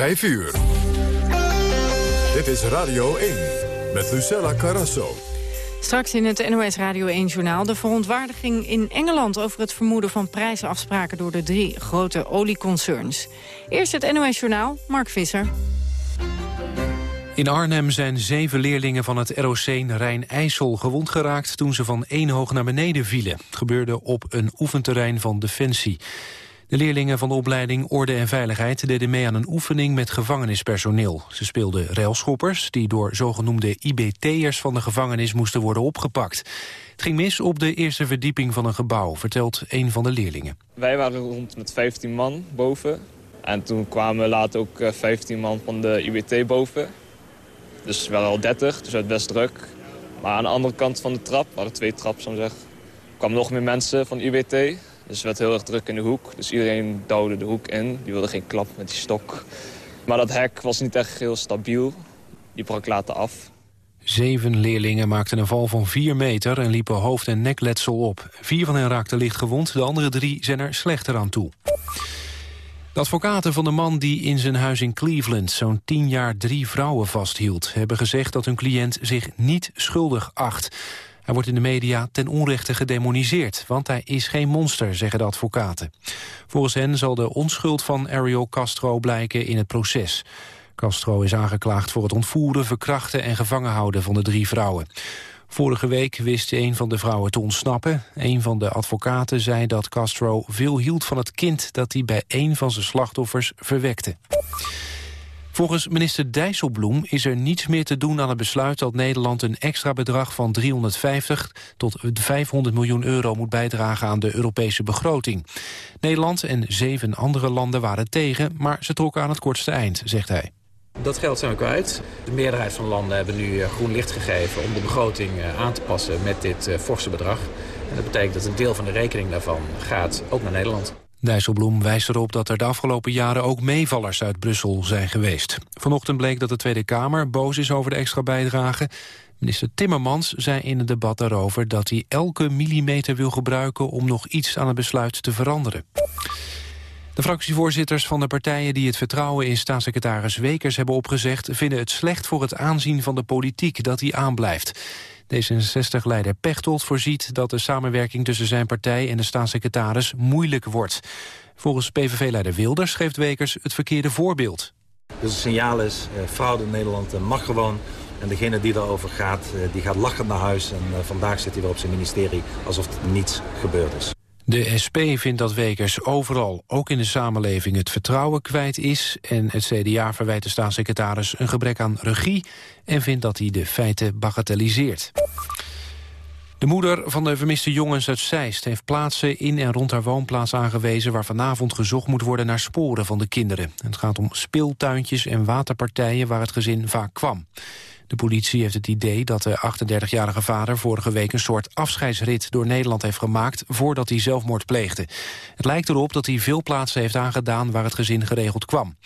5 uur. Dit is Radio 1 met Lucella Carrasso. Straks in het NOS Radio 1-journaal de verontwaardiging in Engeland... over het vermoeden van prijzenafspraken door de drie grote olieconcerns. Eerst het NOS-journaal, Mark Visser. In Arnhem zijn zeven leerlingen van het ROC Rijn-IJssel gewond geraakt... toen ze van één hoog naar beneden vielen. Het gebeurde op een oefenterrein van Defensie. De leerlingen van de opleiding Orde en Veiligheid deden mee aan een oefening met gevangenispersoneel. Ze speelden railschoppers die door zogenoemde IBT'ers van de gevangenis moesten worden opgepakt. Het ging mis op de eerste verdieping van een gebouw, vertelt een van de leerlingen. Wij waren rond met 15 man boven. En toen kwamen later ook 15 eh, man van de IBT boven. Dus wel al 30, dus het best druk. Maar aan de andere kant van de trap, we hadden twee zo zeg, kwamen nog meer mensen van IBT. Dus het werd heel erg druk in de hoek. Dus iedereen douwde de hoek in. Die wilde geen klap met die stok. Maar dat hek was niet echt heel stabiel. Die brak later af. Zeven leerlingen maakten een val van vier meter en liepen hoofd- en nekletsel op. Vier van hen raakten licht gewond, de andere drie zijn er slechter aan toe. De advocaten van de man die in zijn huis in Cleveland zo'n tien jaar drie vrouwen vasthield... hebben gezegd dat hun cliënt zich niet schuldig acht. Hij wordt in de media ten onrechte gedemoniseerd, want hij is geen monster, zeggen de advocaten. Volgens hen zal de onschuld van Ariel Castro blijken in het proces. Castro is aangeklaagd voor het ontvoeren, verkrachten en gevangen houden van de drie vrouwen. Vorige week wist een van de vrouwen te ontsnappen. Een van de advocaten zei dat Castro veel hield van het kind... dat hij bij een van zijn slachtoffers verwekte. Volgens minister Dijsselbloem is er niets meer te doen aan het besluit dat Nederland een extra bedrag van 350 tot 500 miljoen euro moet bijdragen aan de Europese begroting. Nederland en zeven andere landen waren tegen, maar ze trokken aan het kortste eind, zegt hij. Dat geld zijn we kwijt. De meerderheid van de landen hebben nu eh, groen licht gegeven om de begroting eh, aan te passen met dit eh, forse bedrag. En dat betekent dat een deel van de rekening daarvan gaat ook naar Nederland. Dijsselbloem wijst erop dat er de afgelopen jaren ook meevallers uit Brussel zijn geweest. Vanochtend bleek dat de Tweede Kamer boos is over de extra bijdrage. Minister Timmermans zei in het debat daarover dat hij elke millimeter wil gebruiken om nog iets aan het besluit te veranderen. De fractievoorzitters van de partijen die het vertrouwen in staatssecretaris Wekers hebben opgezegd... vinden het slecht voor het aanzien van de politiek dat hij aanblijft. D66-leider Pechtold voorziet dat de samenwerking tussen zijn partij en de staatssecretaris moeilijk wordt. Volgens PVV-leider Wilders geeft Wekers het verkeerde voorbeeld. Dus het signaal is, eh, fraude in Nederland eh, mag gewoon. En degene die daarover gaat, eh, die gaat lachend naar huis. En vandaag zit hij weer op zijn ministerie alsof er niets gebeurd is. De SP vindt dat Wekers overal, ook in de samenleving, het vertrouwen kwijt is. En het CDA verwijt de staatssecretaris een gebrek aan regie... en vindt dat hij de feiten bagatelliseert. De moeder van de vermiste jongens uit Zeist heeft plaatsen in en rond haar woonplaats aangewezen waar vanavond gezocht moet worden naar sporen van de kinderen. Het gaat om speeltuintjes en waterpartijen waar het gezin vaak kwam. De politie heeft het idee dat de 38-jarige vader vorige week een soort afscheidsrit door Nederland heeft gemaakt voordat hij zelfmoord pleegde. Het lijkt erop dat hij veel plaatsen heeft aangedaan waar het gezin geregeld kwam.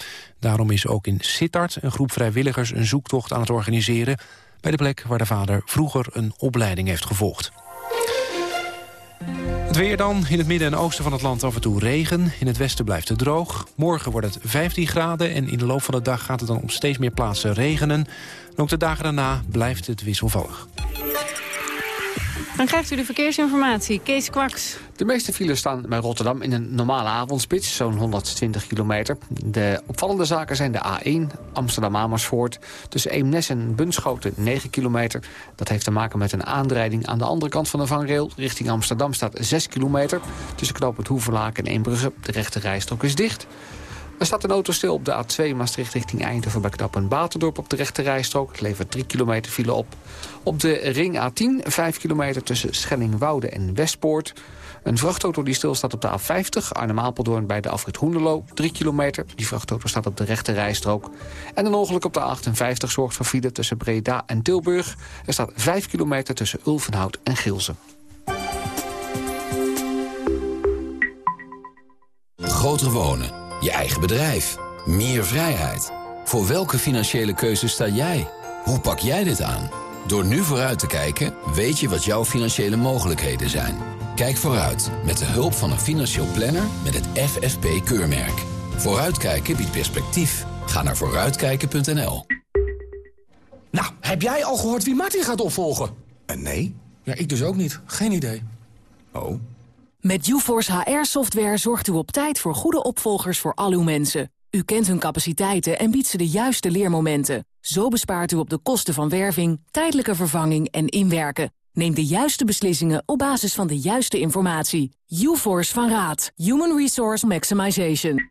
Daarom is ook in Sittard een groep vrijwilligers een zoektocht aan het organiseren bij de plek waar de vader vroeger een opleiding heeft gevolgd. Het weer dan. In het midden en oosten van het land af en toe regen. In het westen blijft het droog. Morgen wordt het 15 graden en in de loop van de dag gaat het dan op steeds meer plaatsen regenen. En ook de dagen daarna blijft het wisselvallig. Dan krijgt u de verkeersinformatie. Kees Kwaks. De meeste files staan bij Rotterdam in een normale avondspits, zo'n 120 kilometer. De opvallende zaken zijn de A1, Amsterdam-Amersfoort... tussen Eemnes en Bunschoten, 9 kilometer. Dat heeft te maken met een aanrijding aan de andere kant van de vangrail. Richting Amsterdam staat 6 kilometer. Tussen knooppunt Hoeverlaken en Eembrugge. De rechte rijstrook is dicht. Er staat een auto stil op de A2 Maastricht richting Eindhoven... bij knappen Baterdorp op de rechte rijstrook. Het levert 3 kilometer file op. Op de ring A10, 5 kilometer tussen Schellingwoude en Westpoort. Een vrachtauto die stilstaat op de A50, Arnhem-Apeldoorn bij de afrit Hoenderloo, 3 kilometer. Die vrachtauto staat op de rechte rijstrook. En een ongeluk op de A58 zorgt voor file tussen Breda en Tilburg. Er staat 5 kilometer tussen Ulvenhout en Gilsen. Groter wonen je eigen bedrijf. Meer vrijheid. Voor welke financiële keuze sta jij? Hoe pak jij dit aan? Door nu vooruit te kijken, weet je wat jouw financiële mogelijkheden zijn. Kijk vooruit met de hulp van een financieel planner met het FFP-keurmerk. Vooruitkijken biedt perspectief. Ga naar vooruitkijken.nl. Nou, heb jij al gehoord wie Martin gaat opvolgen? Uh, nee. Ja, ik dus ook niet. Geen idee. Oh. Met UForce HR-software zorgt u op tijd voor goede opvolgers voor al uw mensen. U kent hun capaciteiten en biedt ze de juiste leermomenten. Zo bespaart u op de kosten van werving, tijdelijke vervanging en inwerken. Neem de juiste beslissingen op basis van de juiste informatie. UForce van Raad. Human Resource Maximization.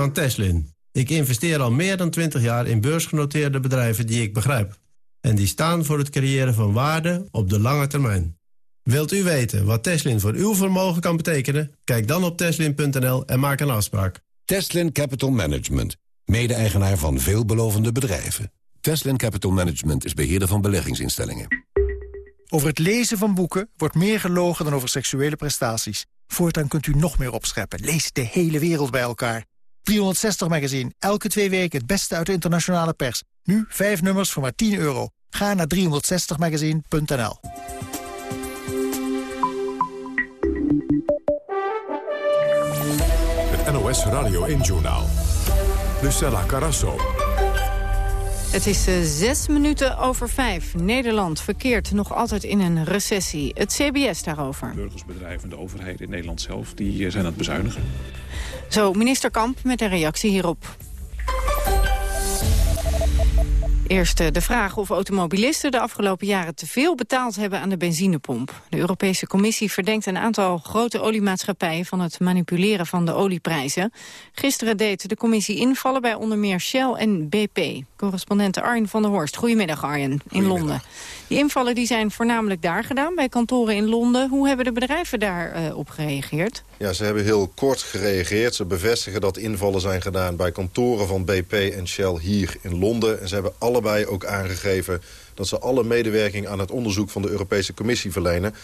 van Teslin. Ik investeer al meer dan 20 jaar in beursgenoteerde bedrijven die ik begrijp. En die staan voor het creëren van waarde op de lange termijn. Wilt u weten wat Teslin voor uw vermogen kan betekenen? Kijk dan op teslin.nl en maak een afspraak. Teslin Capital Management, mede-eigenaar van veelbelovende bedrijven. Teslin Capital Management is beheerder van beleggingsinstellingen. Over het lezen van boeken wordt meer gelogen dan over seksuele prestaties. Voortaan kunt u nog meer opscheppen. Lees de hele wereld bij elkaar. 360 Magazine, elke twee weken het beste uit de internationale pers. Nu vijf nummers voor maar 10 euro. Ga naar 360magazine.nl Het NOS Radio 1-journaal. Lucella Carasso. Het is uh, zes minuten over vijf. Nederland verkeert nog altijd in een recessie. Het CBS daarover. Burgersbedrijven en de overheid in Nederland zelf die zijn aan het bezuinigen. Zo, minister Kamp met een reactie hierop. Eerst eh, de vraag of automobilisten de afgelopen jaren te veel betaald hebben aan de benzinepomp. De Europese Commissie verdenkt een aantal grote oliemaatschappijen van het manipuleren van de olieprijzen. Gisteren deed de commissie invallen bij onder meer Shell en BP. Correspondent Arjen van der Horst. Goedemiddag Arjen, in Londen. Die invallen die zijn voornamelijk daar gedaan, bij kantoren in Londen. Hoe hebben de bedrijven daarop uh, op gereageerd? Ja, ze hebben heel kort gereageerd. Ze bevestigen dat invallen zijn gedaan bij kantoren van BP en Shell hier in Londen. En ze hebben allebei ook aangegeven dat ze alle medewerking aan het onderzoek van de Europese Commissie verlenen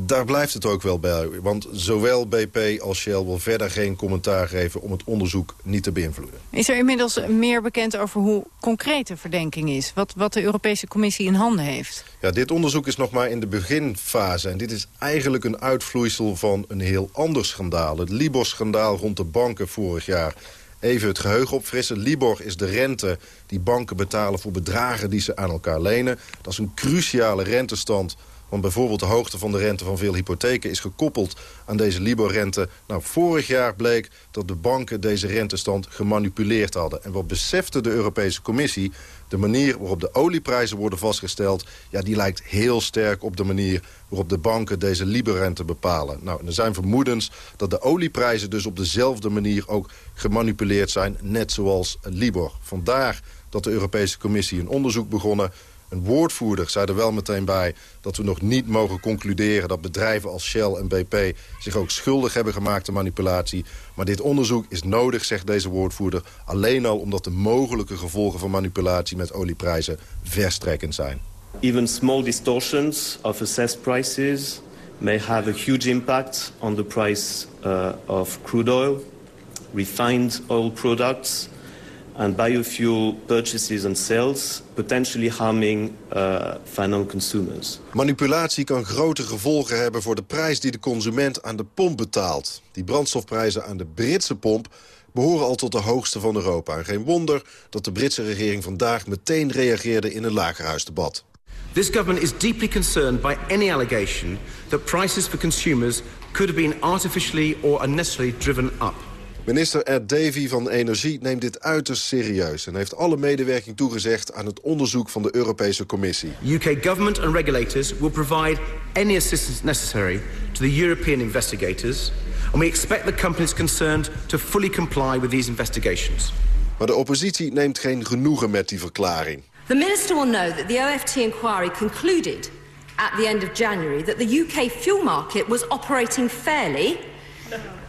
daar blijft het ook wel bij. Want zowel BP als Shell wil verder geen commentaar geven... om het onderzoek niet te beïnvloeden. Is er inmiddels meer bekend over hoe concreet de verdenking is? Wat, wat de Europese Commissie in handen heeft? Ja, dit onderzoek is nog maar in de beginfase. En dit is eigenlijk een uitvloeisel van een heel ander schandaal. Het Libor-schandaal rond de banken vorig jaar. Even het geheugen opfrissen. Libor is de rente die banken betalen voor bedragen die ze aan elkaar lenen. Dat is een cruciale rentestand want bijvoorbeeld de hoogte van de rente van veel hypotheken is gekoppeld aan deze Libor-rente. Nou, vorig jaar bleek dat de banken deze rentestand gemanipuleerd hadden. En wat besefte de Europese Commissie? De manier waarop de olieprijzen worden vastgesteld... ja, die lijkt heel sterk op de manier waarop de banken deze Libor-rente bepalen. Nou, er zijn vermoedens dat de olieprijzen dus op dezelfde manier ook gemanipuleerd zijn... net zoals Libor. Vandaar dat de Europese Commissie een onderzoek begonnen een woordvoerder zei er wel meteen bij dat we nog niet mogen concluderen... dat bedrijven als Shell en BP zich ook schuldig hebben gemaakt aan manipulatie. Maar dit onderzoek is nodig, zegt deze woordvoerder... alleen al omdat de mogelijke gevolgen van manipulatie met olieprijzen verstrekkend zijn. Even small distortions of assessed prices may have a huge impact on the price uh, of crude oil, refined oil products and biofuel purchases and sales, potentially harming uh, final consumers. Manipulatie kan grote gevolgen hebben voor de prijs die de consument aan de pomp betaalt. Die brandstofprijzen aan de Britse pomp behoren al tot de hoogste van Europa. En geen wonder dat de Britse regering vandaag meteen reageerde in een lagerhuisdebat. This government is deeply concerned by any allegation that prices for consumers could have been artificially or unnecessarily driven up. Minister Ed Davey van Energie neemt dit uiterst serieus... en heeft alle medewerking toegezegd aan het onderzoek van de Europese Commissie. UK government and regulators will provide any assistance necessary to the European investigators... and we expect the companies concerned to fully comply with these investigations. Maar de oppositie neemt geen genoegen met die verklaring. The minister will know that the OFT inquiry concluded at the end of January... that the UK fuel market was operating fairly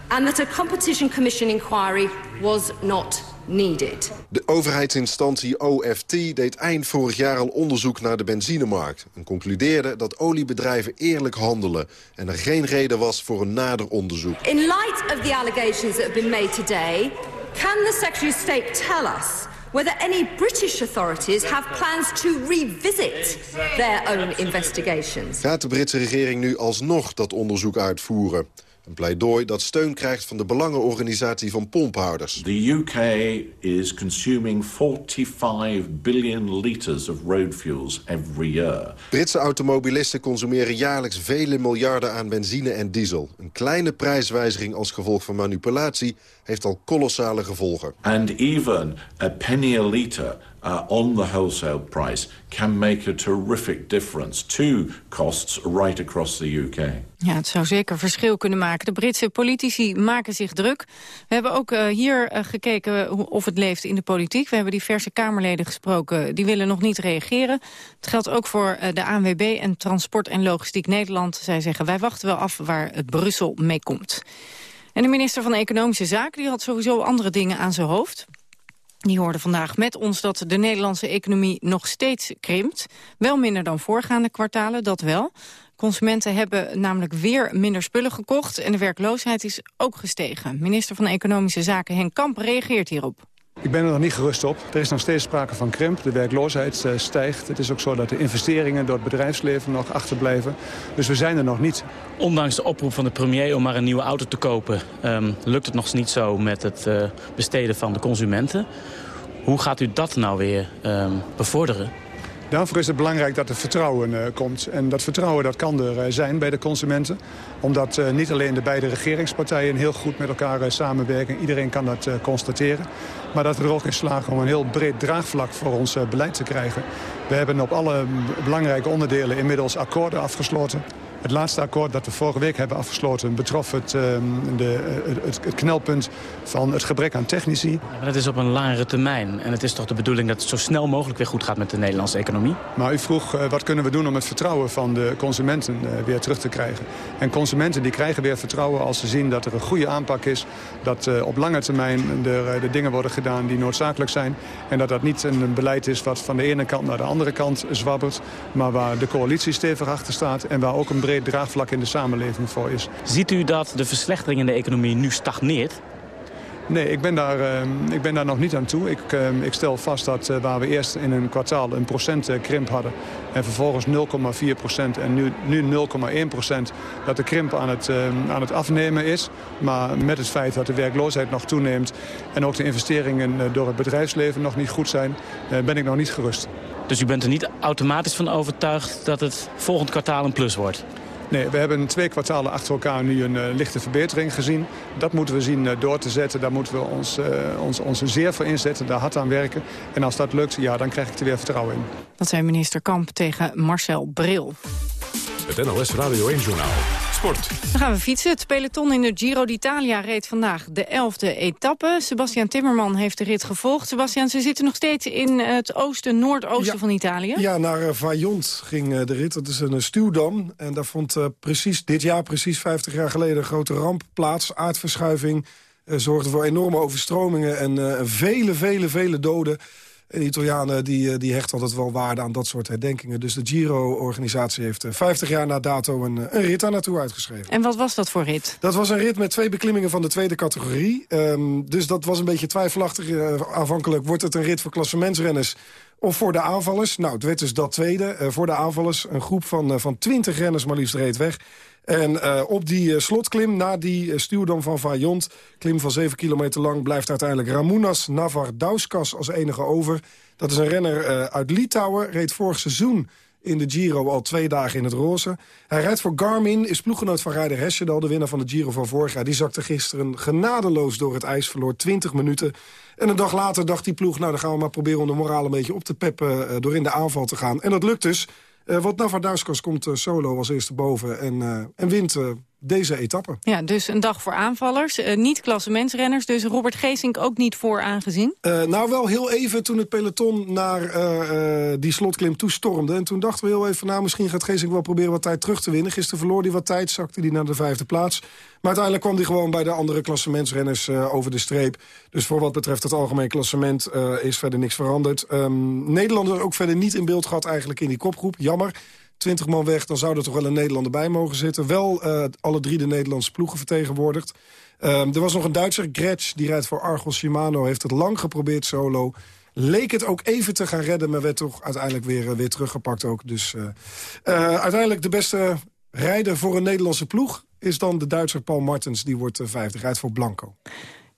and that a Competition Commission inquiry was not needed. De overheidsinstantie OFT deed eind vorig jaar al onderzoek naar de benzinemarkt... en concludeerde dat oliebedrijven eerlijk handelen... en er geen reden was voor een nader onderzoek. In light of the allegations that have been made today... can the Secretary of State tell us whether any British authorities have plans to revisit their own investigations? Gaat de Britse regering nu alsnog dat onderzoek uitvoeren? Een pleidooi dat steun krijgt van de belangenorganisatie van pomphouders. The UK is consuming 45 billion liters of road fuels every year. Britse automobilisten consumeren jaarlijks vele miljarden aan benzine en diesel. Een kleine prijswijziging als gevolg van manipulatie heeft al kolossale gevolgen. And even a penny a liter uh, on the wholesale price can make a terrific difference to costs right across the UK. Ja, het zou zeker verschil kunnen maken. De Britse politici maken zich druk. We hebben ook uh, hier uh, gekeken of het leeft in de politiek. We hebben diverse Kamerleden gesproken. Die willen nog niet reageren. Het geldt ook voor uh, de ANWB en Transport en Logistiek Nederland. Zij zeggen wij wachten wel af waar het Brussel mee komt. En de minister van Economische Zaken die had sowieso andere dingen aan zijn hoofd. Die hoorde vandaag met ons dat de Nederlandse economie nog steeds krimpt. Wel minder dan voorgaande kwartalen, dat wel. Consumenten hebben namelijk weer minder spullen gekocht... en de werkloosheid is ook gestegen. Minister van Economische Zaken Henk Kamp reageert hierop. Ik ben er nog niet gerust op. Er is nog steeds sprake van krimp. De werkloosheid uh, stijgt. Het is ook zo dat de investeringen door het bedrijfsleven nog achterblijven. Dus we zijn er nog niet. Ondanks de oproep van de premier om maar een nieuwe auto te kopen... Um, lukt het nog niet zo met het uh, besteden van de consumenten. Hoe gaat u dat nou weer um, bevorderen? Daarvoor is het belangrijk dat er vertrouwen uh, komt. En dat vertrouwen dat kan er uh, zijn bij de consumenten. Omdat uh, niet alleen de beide regeringspartijen heel goed met elkaar samenwerken. Iedereen kan dat constateren. Maar dat we er ook in slagen om een heel breed draagvlak voor ons beleid te krijgen. We hebben op alle belangrijke onderdelen inmiddels akkoorden afgesloten. Het laatste akkoord dat we vorige week hebben afgesloten... betrof het, uh, de, het, het, knelpunt van het gebrek aan technici. Ja, maar dat is op een langere termijn. En het is toch de bedoeling dat het zo snel mogelijk weer goed gaat met de Nederlandse economie? Maar u vroeg uh, wat kunnen we doen om het vertrouwen van de consumenten uh, weer terug te krijgen. En consumenten die krijgen weer vertrouwen als ze zien dat er een goede aanpak is. Dat uh, op lange termijn de, de dingen worden gedaan die noodzakelijk zijn. En dat dat niet een beleid is wat van de ene kant naar de andere kant zwabbert. Maar waar de coalitie stevig achter staat en waar ook een breed draagvlak in de samenleving voor is. Ziet u dat de verslechtering in de economie nu stagneert? Nee, ik ben daar, uh, ik ben daar nog niet aan toe. Ik, uh, ik stel vast dat uh, waar we eerst in een kwartaal een procent krimp hadden... en vervolgens 0,4 procent en nu, nu 0,1 procent... dat de krimp aan het, aan het afnemen is. Maar met het feit dat de werkloosheid nog toeneemt... en ook de investeringen door het bedrijfsleven nog niet goed zijn... ben ik nog niet gerust. Dus u bent er niet automatisch van overtuigd dat het volgend kwartaal een plus wordt? Nee, we hebben twee kwartalen achter elkaar nu een uh, lichte verbetering gezien. Dat moeten we zien uh, door te zetten. Daar moeten we ons, uh, ons, ons zeer voor inzetten, daar hard aan werken. En als dat lukt, ja, dan krijg ik er weer vertrouwen in. Dat zei minister Kamp tegen Marcel Bril. Het NLS Radio 1-journaal. Sport. Dan gaan we fietsen. Het peloton in de Giro d'Italia reed vandaag de 11e etappe. Sebastian Timmerman heeft de rit gevolgd. Sebastian, ze zitten nog steeds in het oosten, noordoosten ja, van Italië. Ja, naar uh, Vaillant ging uh, de rit. Dat is een uh, stuwdam. En daar vond precies dit jaar, precies 50 jaar geleden, een grote ramp plaats. Aardverschuiving zorgde voor enorme overstromingen en vele, vele, vele doden. En de Italianen die, die hechten altijd wel waarde aan dat soort herdenkingen. Dus de Giro-organisatie heeft 50 jaar na dato een, een rit daar naartoe uitgeschreven. En wat was dat voor rit? Dat was een rit met twee beklimmingen van de tweede categorie. Um, dus dat was een beetje twijfelachtig. Uh, aanvankelijk wordt het een rit voor klassementsrenners of voor de aanvallers. Nou, het werd dus dat tweede. Uh, voor de aanvallers een groep van, uh, van 20 renners maar liefst reed weg. En uh, op die uh, slotklim, na die uh, stuwdam van Vaillant... klim van 7 kilometer lang, blijft uiteindelijk Ramounas Navardauskas als enige over. Dat is een renner uit Litouwen, reed vorig seizoen in de Giro al twee dagen in het roze. Hij rijdt voor Garmin, is ploeggenoot van Rijder Hesjedal... de winnaar van de Giro van vorig jaar. Die zakte gisteren genadeloos door het ijs, verloor 20 minuten. En een dag later dacht die ploeg... nou, dan gaan we maar proberen om de moraal een beetje op te peppen... door in de aanval te gaan. En dat lukt dus... Uh, want Navardauskas komt uh, solo als eerste boven en, uh, en wint deze etappe. Ja, dus een dag voor aanvallers. Uh, niet klassementsrenners, dus Robert Geesink ook niet voor aangezien? Uh, nou, wel heel even toen het peloton naar uh, die slotklim toestormde. En toen dachten we heel even, nou, misschien gaat Geesink wel proberen wat tijd terug te winnen. Gisteren verloor hij wat tijd, zakte hij naar de vijfde plaats. Maar uiteindelijk kwam hij gewoon bij de andere klassementsrenners over de streep. Dus voor wat betreft het algemeen klassement is verder niks veranderd. Um, Nederlander ook verder niet in beeld gehad eigenlijk in die kopgroep. Jammer. 20 man weg, dan zou er toch wel een Nederlander bij mogen zitten. Wel uh, alle drie de Nederlandse ploegen vertegenwoordigd. Um, er was nog een Duitser, Gretsch, die rijdt voor Argos Shimano. Heeft het lang geprobeerd solo. Leek het ook even te gaan redden, maar werd toch uiteindelijk weer, uh, weer teruggepakt ook. Dus uh, uiteindelijk de beste rijder voor een Nederlandse ploeg... is dan de Duitser Paul Martens, die wordt vijfde. Rijdt voor Blanco.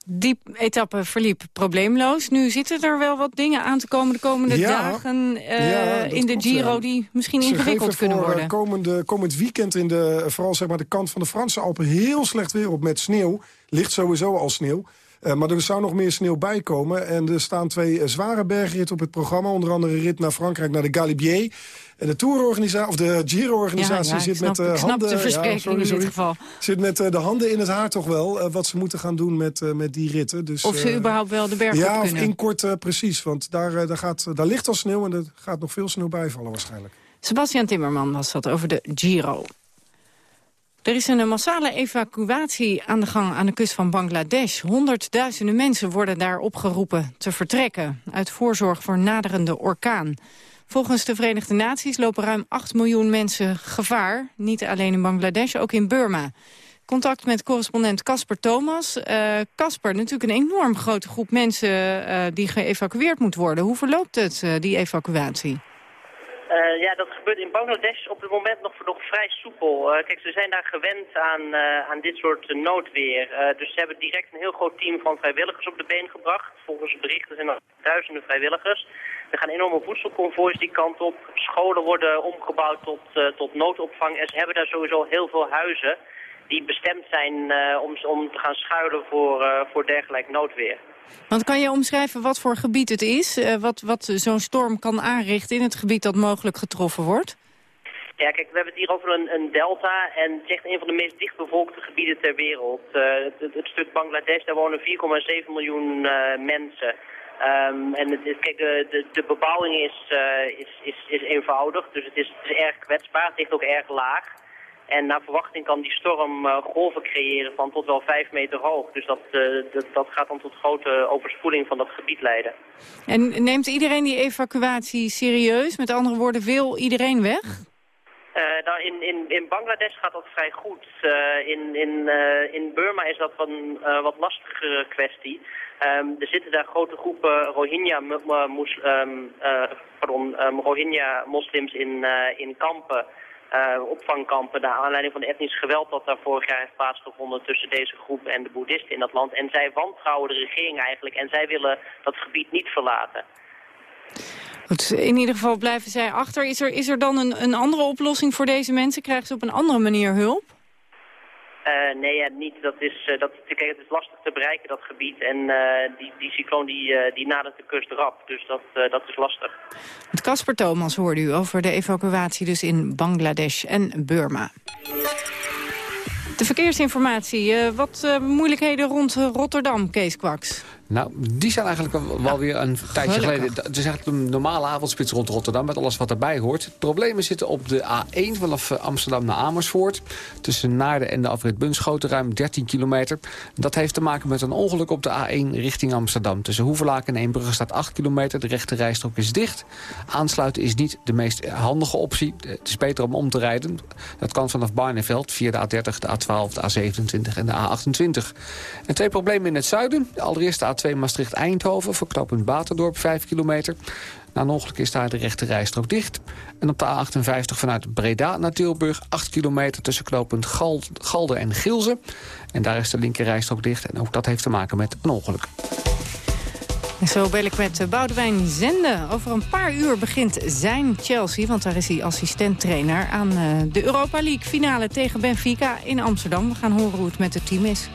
Die etappe verliep probleemloos. Nu zitten er wel wat dingen aan te komen de komende dagen uh, ja, in de Giro... die misschien ingewikkeld kunnen voor worden. Komende, komend weekend in de, vooral zeg maar, de kant van de Franse Alpen... heel slecht weer op met sneeuw. Ligt sowieso al sneeuw. Uh, maar er zou nog meer sneeuw bij komen. En er staan twee uh, zware bergritten op het programma. Onder andere rit naar Frankrijk, naar de Galibier. En de Tourorganisatie, of de Giro-organisatie ja, ja, zit snap, met uh, handen... Ja, sorry, geval. Zit met uh, de handen in het haar toch wel, uh, wat ze moeten gaan doen met, met die ritten. Dus, of ze überhaupt wel de berg ja, op kunnen. Ja, in kort precies, want daar, daar, gaat, daar ligt al sneeuw... en er gaat nog veel sneeuw bijvallen waarschijnlijk. Sebastian Timmerman was dat over de Giro. Er is een massale evacuatie aan de gang aan de kust van Bangladesh. Honderdduizenden mensen worden daar opgeroepen te vertrekken... uit voorzorg voor naderende orkaan. Volgens de Verenigde Naties lopen ruim 8 miljoen mensen gevaar. Niet alleen in Bangladesh, ook in Burma. Contact met correspondent Casper Thomas. Casper, uh, natuurlijk een enorm grote groep mensen uh, die geëvacueerd moet worden. Hoe verloopt het, die evacuatie? Uh, ja, dat gebeurt in Bangladesh op het moment nog, nog vrij soepel. Uh, kijk, ze zijn daar gewend aan, uh, aan dit soort noodweer. dus ze hebben direct een heel groot team van vrijwilligers op de been gebracht. Volgens berichten zijn er duizenden vrijwilligers. Er gaan enorme voedselconvois die kant op. Scholen worden omgebouwd tot, tot noodopvang. En ze hebben daar sowieso heel veel huizen die bestemd zijn om, om te gaan schuilen voor, voor dergelijk noodweer. Want kan je omschrijven wat voor gebied het is? Uh, wat wat zo'n storm kan aanrichten in het gebied dat mogelijk getroffen wordt? Ja, kijk, we hebben het hier over een, een delta en het is echt een van de meest dichtbevolkte gebieden ter wereld. Uh, het, stuk Bangladesh, daar wonen 4,7 miljoen uh, mensen. Um, en het kijk, de, de, de bebouwing is, is, is, is eenvoudig, dus het is, het is erg kwetsbaar. Het ligt ook erg laag. En naar verwachting kan die storm uh, golven creëren van tot wel vijf meter hoog. Dus dat, uh, dat, dat, gaat dan tot grote overspoeling van dat gebied leiden. En neemt iedereen die evacuatie serieus? Met andere woorden, wil iedereen weg? Uh, nou, in, in, in Bangladesh gaat dat vrij goed. in, in, in Burma is dat een wat lastigere kwestie. Um, er zitten daar grote groepen Rohingya-moslims um, Rohingya in, in kampen... Uh, opvangkampen naar aanleiding van de etnisch geweld dat daar vorig jaar heeft plaatsgevonden tussen deze groep en de boeddhisten in dat land. En zij wantrouwen de regering eigenlijk en zij willen dat gebied niet verlaten. In ieder geval blijven zij achter. Is er, is er dan een, een andere oplossing voor deze mensen? Krijgen ze op een andere manier hulp? Uh, nee, ja, niet. Dat is, uh, dat, kijk, het is lastig te bereiken, dat gebied. En uh, die, die cycloon die, die nadert de kust rap. Dus dat, dat is lastig. Met Casper Thomas hoorde u over de evacuatie dus in Bangladesh en Burma. De verkeersinformatie. wat moeilijkheden rond Rotterdam, Kees Kwaks? Nou, die zijn eigenlijk wel weer een tijdje geleden... Het is eigenlijk een normale avondspits rond Rotterdam... met alles wat erbij hoort. Problemen zitten op de A1 vanaf Amsterdam naar Amersfoort. Tussen Naarden en de afrit Bunschoten, ruim 13 kilometer. Dat heeft te maken met een ongeluk op de A1 richting Amsterdam. Tussen Hoevelaken en Eembrugge staat 8 kilometer. De rechte rijstrook is dicht. Aansluiten is niet de meest handige optie. Het is beter om om te rijden. Dat kan vanaf Barneveld via de A30, de A12, de A27 en de A28. En twee problemen in het zuiden. Allereerst de A2 Maastricht-Eindhoven voor knooppunt Baterdorp 5 kilometer. Na een ongeluk is daar de rechte rijstrook dicht. En op de A58 vanuit Breda naar Tilburg 8 kilometer tussen knooppunt Gal Galder en Gilze. En daar is de linker rijstrook dicht en ook dat heeft te maken met een ongeluk. En zo bel ik met Boudewijn Zende. Over een paar uur begint zijn Chelsea, want daar is hij assistent-trainer... aan de Europa League finale tegen Benfica in Amsterdam. We gaan horen hoe het met het team is.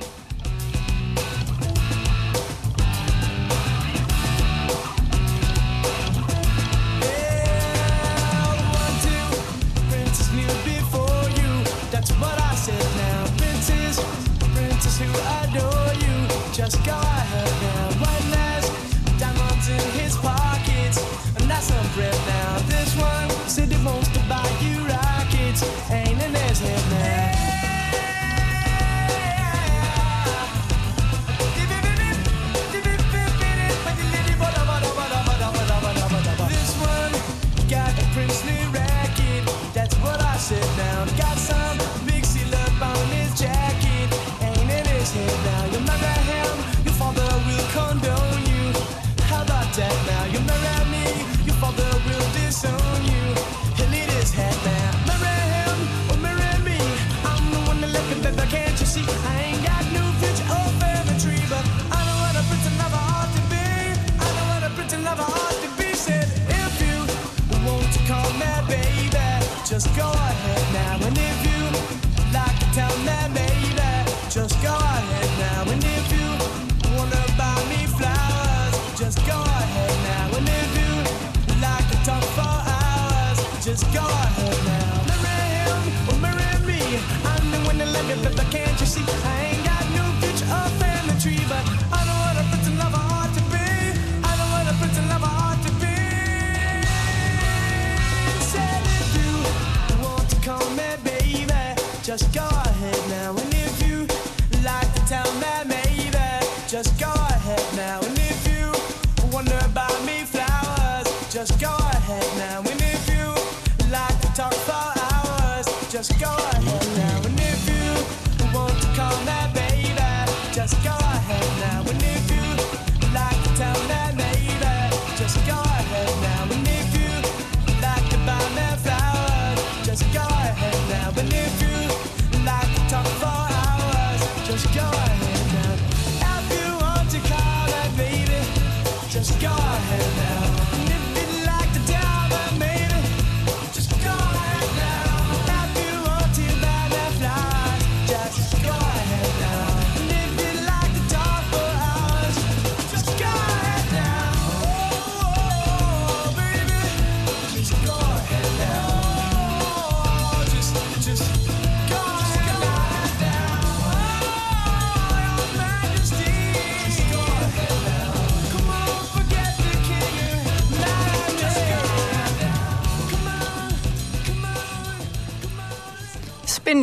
just go.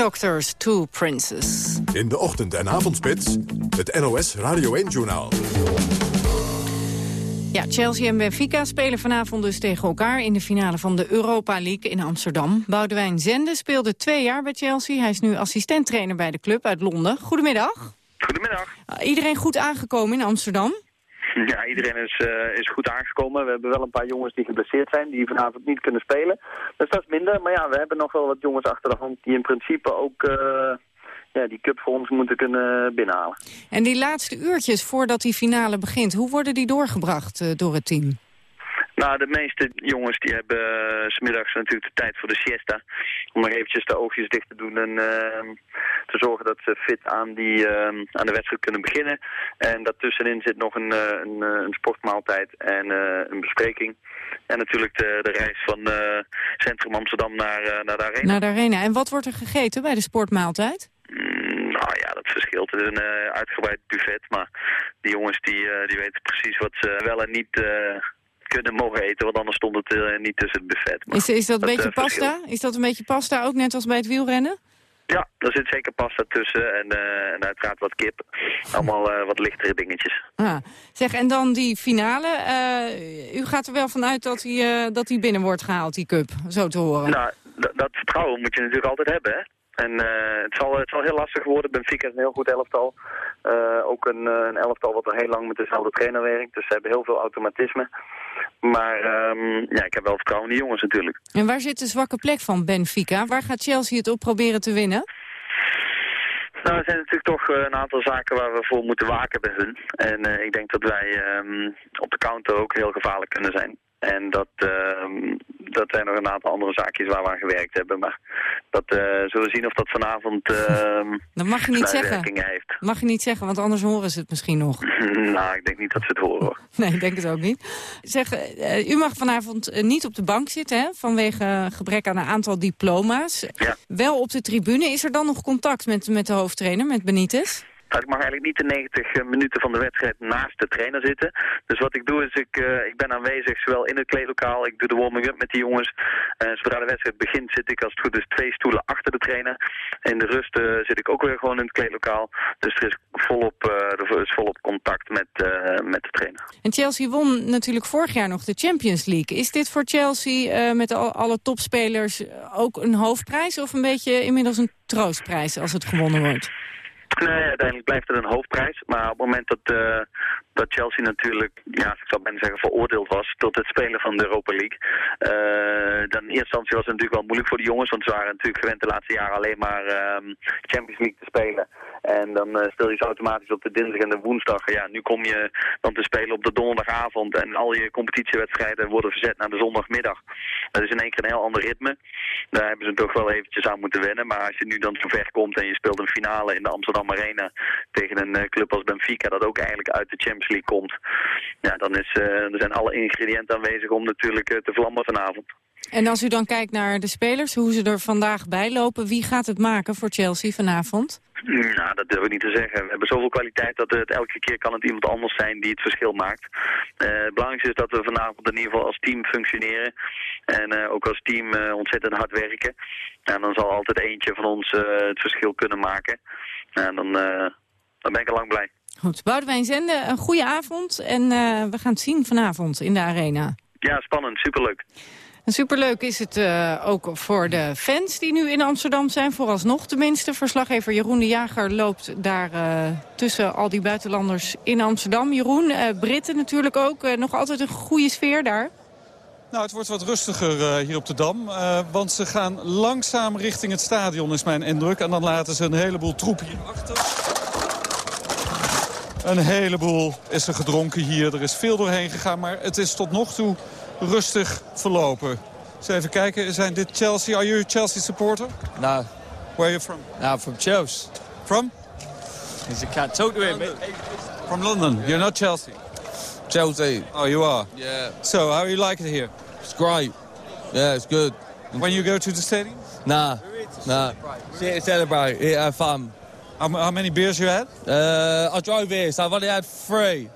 Doctors, Two Princes. In de ochtend- en avondspits, het NOS Radio 1-journaal. Ja, Chelsea en Benfica spelen vanavond dus tegen elkaar... in de finale van de Europa League in Amsterdam. Boudewijn Zende speelde twee jaar bij Chelsea. Hij is nu assistenttrainer bij de club uit Londen. Goedemiddag. Goedemiddag. Uh, iedereen goed aangekomen in Amsterdam? Ja, iedereen is, uh, is goed aangekomen. We hebben wel een paar jongens die geblesseerd zijn, die vanavond niet kunnen spelen. Dus dat is minder. Maar ja, we hebben nog wel wat jongens achter de hand die in principe ook uh, ja, die cup voor ons moeten kunnen binnenhalen. En die laatste uurtjes voordat die finale begint, hoe worden die doorgebracht uh, door het team? Nou, de meeste jongens die hebben uh, smiddags natuurlijk de tijd voor de siesta. Om nog eventjes de oogjes dicht te doen en uh, te zorgen dat ze fit aan, die, uh, aan de wedstrijd kunnen beginnen. En daartussenin zit nog een, een, een sportmaaltijd en een bespreking. En natuurlijk de, de reis van Centrum Amsterdam naar, naar de Arena. Naar de Arena. En wat wordt er gegeten bij de sportmaaltijd? Mm, nou ja, dat verschilt. Het is een uitgebreid buffet, maar die jongens die, die weten precies wat ze wel en niet kunnen mogen eten, want anders stond het uh, niet tussen het buffet. Maar is, is dat een beetje uh, pasta? Verschil. Is dat een beetje pasta ook, net als bij het wielrennen? Ja, er zit zeker pasta tussen en, uh, en uiteraard wat kip. Allemaal wat lichtere dingetjes. Ah. Zeg, en dan die finale. u gaat er wel vanuit dat hij dat die binnen wordt gehaald, die cup, zo te horen? Nou, dat vertrouwen moet je natuurlijk altijd hebben, hè? En uh, het, zal, het zal heel lastig worden. Benfica is een heel goed elftal. Uh, ook een, uh, een, elftal wat al heel lang met dezelfde trainer werkt. Dus ze hebben heel veel automatisme. Maar um, ja, ik heb wel vertrouwen in die jongens natuurlijk. En waar zit de zwakke plek van Benfica? Waar gaat Chelsea het op proberen te winnen? Nou, er zijn natuurlijk toch een aantal zaken waar we voor moeten waken bij hun. En ik denk dat wij um, op de counter ook heel gevaarlijk kunnen zijn. En dat, uh, dat zijn nog een aantal andere zaakjes waar we aan gewerkt hebben. Maar dat uh, zullen we zien of dat vanavond uh, dat mag je niet zeggen. heeft. mag je niet zeggen, want anders horen ze het misschien nog. nou, ik denk niet dat ze het horen. Hoor. Nee, ik denk het ook niet. Zeg, uh, u mag vanavond niet op de bank zitten, hè, vanwege gebrek aan een aantal diploma's. Ja. Wel op de tribune. Is er dan nog contact met, met de hoofdtrainer, met Benitez? Ik mag eigenlijk niet de 90 minuten van de wedstrijd naast de trainer zitten. Dus wat ik doe is, ik, uh, ik ben aanwezig zowel in het kleedlokaal, ik doe de warming-up met die jongens. Uh, zodra de wedstrijd begint zit ik als het goed is twee stoelen achter de trainer. In de rust uh, zit ik ook weer gewoon in het kleedlokaal. Dus er is volop, er is volop contact met, met de trainer. En Chelsea won natuurlijk vorig jaar nog de Champions League. Is dit voor Chelsea met al, alle topspelers ook een hoofdprijs of een beetje inmiddels een troostprijs als het gewonnen wordt? Nee, uiteindelijk blijft het een hoofdprijs. Maar op het moment dat, uh, dat Chelsea natuurlijk, ja, ik zou bijna zeggen, veroordeeld was tot het spelen van de Europa League. Uh, dan in eerste instantie was het natuurlijk wel moeilijk voor de jongens, want ze waren natuurlijk gewend de laatste jaren alleen maar um, Champions League te spelen. En dan uh, stel je ze automatisch op de dinsdag en de woensdag. Ja, nu kom je dan te spelen op de donderdagavond en al je competitiewedstrijden worden verzet naar de zondagmiddag. Dat is in één keer een heel ander ritme. Daar hebben ze toch wel eventjes aan moeten wennen. Maar als je nu dan zo ver komt en je speelt een finale in de Amsterdam Arena tegen een uh, club als Benfica, dat ook eigenlijk uit de Champions League komt. Ja, dan is, uh, er zijn alle ingrediënten aanwezig om natuurlijk te vlammen vanavond. En als u dan kijkt naar de spelers, hoe ze er vandaag bij lopen, wie gaat het maken voor Chelsea vanavond? Nou, dat durf ik niet te zeggen. We hebben zoveel kwaliteit dat het elke keer kan het iemand anders zijn die het verschil maakt. Uh, het belangrijkste is dat we vanavond in ieder geval als team functioneren. En uh, ook als team uh, ontzettend hard werken. En dan zal altijd eentje van ons het verschil kunnen maken. En dan, dan ben ik al lang blij. Goed, Boudewijn Zende, een goede avond. En we gaan het zien vanavond in de arena. Ja, spannend. Superleuk. En superleuk is het uh, ook voor de fans die nu in Amsterdam zijn. Vooralsnog tenminste. Verslaggever Jeroen de Jager loopt daar uh, tussen al die buitenlanders in Amsterdam. Jeroen, uh, Britten natuurlijk ook. nog altijd een goede sfeer daar? Nou, het wordt wat rustiger hier op de Dam. want ze gaan langzaam richting het stadion, is mijn indruk. En dan laten ze een heleboel troep hier achter. Een heleboel is er gedronken hier. Er is veel doorheen gegaan, maar het is tot nog toe rustig verlopen. Eens even kijken, zijn dit Chelsea? Are you a Chelsea supporter? No. Where are you from? No, from Chelsea. From? You can't talk to him. From London. You're not Chelsea? Chelsea. Oh, you are? Yeah. So, how you like it here? It's great. Yeah, it's good. When you go to the stadium? Nah, nah. Celebrate, have fun. How, how many beers you had? Uh, I drove here, so I've only had three.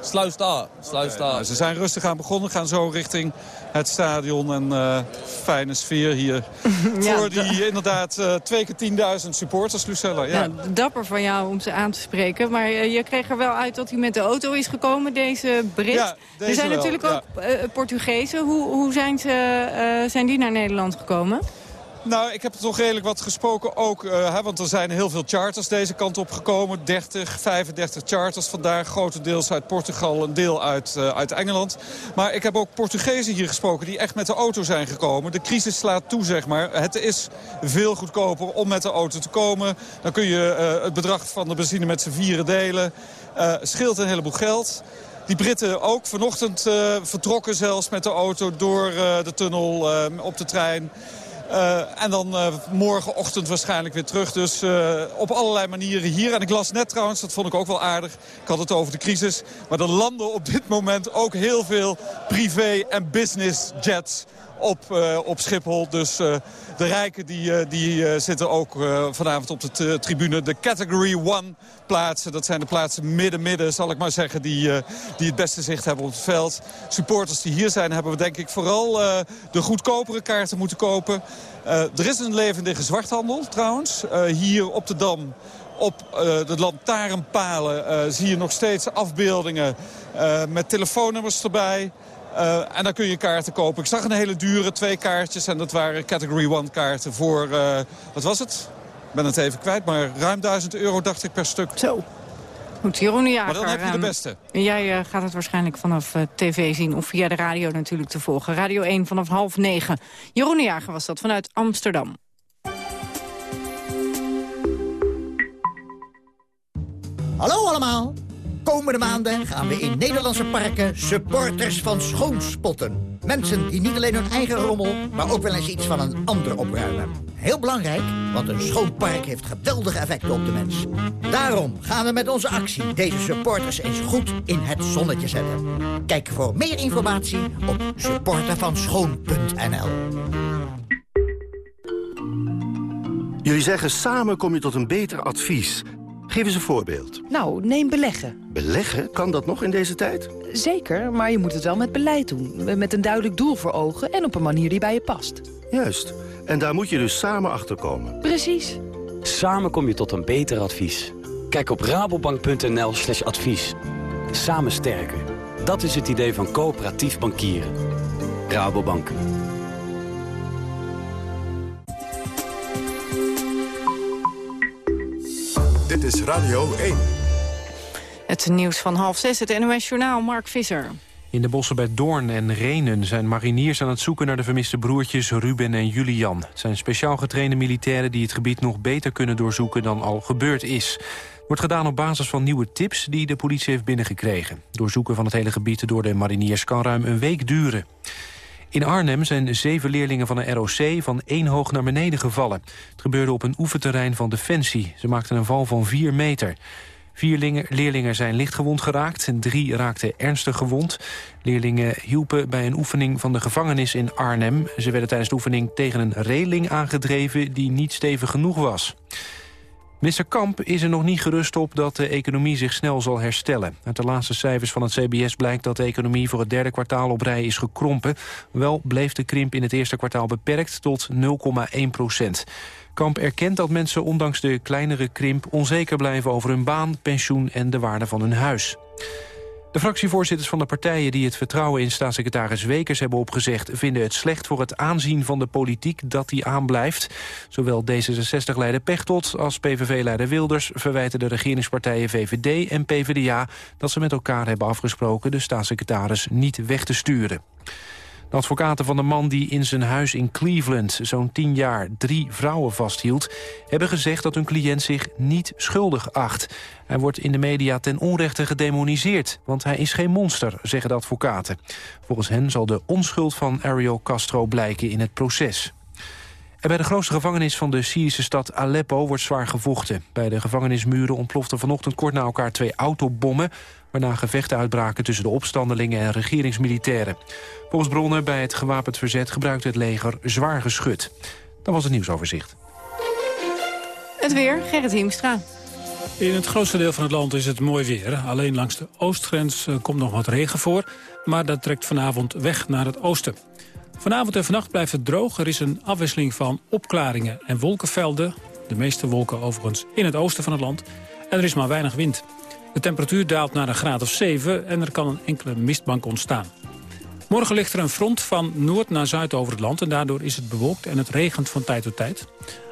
Slow start, slow start. Nou, ze zijn rustig aan begonnen, gaan zo richting het stadion. En eh, fijne sfeer hier. Ja, Voor die inderdaad eh, twee keer 10.000 supporters, Lucella. Ja. Ja, dapper van jou om ze aan te spreken. Maar eh, je kreeg er wel uit dat hij met de auto is gekomen, deze Brit. Ja, deze er zijn wel, natuurlijk ja. ook eh, Portugezen. Hoe, hoe zijn, ze, eh, zijn die naar Nederland gekomen? Nou, ik heb er toch redelijk wat gesproken ook. eh, want er zijn heel veel charters deze kant op gekomen. 30, 35 charters vandaag. Grotendeels uit Portugal, een deel uit, eh, uit Engeland. Maar ik heb ook Portugezen hier gesproken die echt met de auto zijn gekomen. De crisis slaat toe, zeg maar. Het is veel goedkoper om met de auto te komen. Dan kun je eh, het bedrag van de benzine met z'n vieren delen. Scheelt een heleboel geld. Die Britten ook vanochtend vertrokken zelfs met de auto door de tunnel op de trein. Eh, en dan eh, morgenochtend waarschijnlijk weer terug. Dus eh, op allerlei manieren hier. En ik las net trouwens, dat vond ik ook wel aardig. Ik had het over de crisis. Maar er landen op dit moment ook heel veel privé- en business jets op, eh, op Schiphol. Dus eh, de rijken die, eh, die zitten ook vanavond op de tribune. De Category 1 plaatsen, dat zijn de plaatsen midden-midden, zal ik maar zeggen, die, die het beste zicht hebben op het veld. Supporters die hier zijn, hebben we denk ik vooral de goedkopere kaarten moeten kopen. Er is een levendige zwarthandel trouwens, hier op de Dam. Op de lantaarnpalen zie je nog steeds afbeeldingen met telefoonnummers erbij. Eh, en dan kun je kaarten kopen. Ik zag een hele dure, twee kaartjes. En dat waren Category 1 kaarten voor, eh, wat was het? Ik ben het even kwijt, maar ruim 1000 euro dacht ik per stuk. Zo. Goed, Jeroen de Jager. Maar dan heb je de ehm, beste. Jij eh, gaat het waarschijnlijk vanaf eh, tv zien of via de radio natuurlijk te volgen. Radio 1 vanaf half negen. Jeroen de Jager was dat vanuit Amsterdam. Hallo allemaal! Komende maanden gaan we in Nederlandse parken supporters van schoon spotten. Mensen die niet alleen hun eigen rommel, maar ook wel eens iets van een ander opruimen. Heel belangrijk, want een schoon park heeft geweldige effecten op de mens. Daarom gaan we met onze actie deze supporters eens goed in het zonnetje zetten. Kijk voor meer informatie op supportervanschoon.nl Jullie zeggen samen kom je tot een beter advies. Geef eens een voorbeeld. Nou, neem beleggen. Beleggen, kan dat nog in deze tijd? Zeker, maar je moet het wel met beleid doen. Met een duidelijk doel voor ogen en op een manier die bij je past. Juist. En daar moet je dus samen achter komen. Precies. Samen kom je tot een beter advies. Kijk op rabobank.nl slash advies. Samen sterker. Dat is het idee van coöperatief bankieren. Rabobank. Dit is Radio 1. Het nieuws van half zes, het NOS Journaal, Mark Visser. In de bossen bij Doorn en Renen zijn mariniers aan het zoeken naar de vermiste broertjes Ruben en Julian. Het zijn speciaal getrainde militairen die het gebied nog beter kunnen doorzoeken dan al gebeurd is. Wordt gedaan op basis van nieuwe tips die de politie heeft binnengekregen. Doorzoeken van het hele gebied door de mariniers kan ruim een week duren. In Arnhem zijn zeven leerlingen van de ROC van één hoog naar beneden gevallen. Het gebeurde op een oefenterrein van Defensie. Ze maakten een val van vier meter. Vier lingen- leerlingen zijn lichtgewond geraakt en drie raakten ernstig gewond. Leerlingen hielpen bij een oefening van de gevangenis in Arnhem. Ze werden tijdens de oefening tegen een reling aangedreven die niet stevig genoeg was. Minister Kamp is er nog niet gerust op dat de economie zich snel zal herstellen. Uit de laatste cijfers van het CBS blijkt dat de economie voor het derde kwartaal op rij is gekrompen. Wel bleef de krimp in het eerste kwartaal beperkt tot 0,1 procent. Kamp erkent dat mensen ondanks de kleinere krimp onzeker blijven over hun baan, pensioen en de waarde van hun huis. De fractievoorzitters van de partijen die het vertrouwen in staatssecretaris Wekers hebben opgezegd... vinden het slecht voor het aanzien van de politiek dat die aanblijft. Zowel D66-leider Pechtold als PVV-leider Wilders verwijten de regeringspartijen VVD en PvdA... dat ze met elkaar hebben afgesproken de staatssecretaris niet weg te sturen. De advocaten van de man die in zijn huis in Cleveland... zo'n tien jaar drie vrouwen vasthield... hebben gezegd dat hun cliënt zich niet schuldig acht. Hij wordt in de media ten onrechte gedemoniseerd... want hij is geen monster, zeggen de advocaten. Volgens hen zal de onschuld van Ariel Castro blijken in het proces. En bij de grootste gevangenis van de Syrische stad Aleppo wordt zwaar gevochten. Bij de gevangenismuren ontploften vanochtend kort na elkaar twee autobommen... waarna gevechten uitbraken tussen de opstandelingen en regeringsmilitairen. Volgens bronnen bij het gewapend verzet gebruikte het leger zwaar geschut. Dat was het nieuwsoverzicht. Het weer, Gerrit Hiemstra. In het grootste deel van het land is het mooi weer. Alleen langs de oostgrens eh, komt nog wat regen voor. Maar dat trekt vanavond weg naar het oosten. Vanavond en vannacht blijft het droog. Er is een afwisseling van opklaringen en wolkenvelden. De meeste wolken overigens in het oosten van het land. En er is maar weinig wind. De temperatuur daalt naar een graad of 7 en er kan een enkele mistbank ontstaan. Morgen ligt er een front van noord naar zuid over het land... en daardoor is het bewolkt en het regent van tijd tot tijd.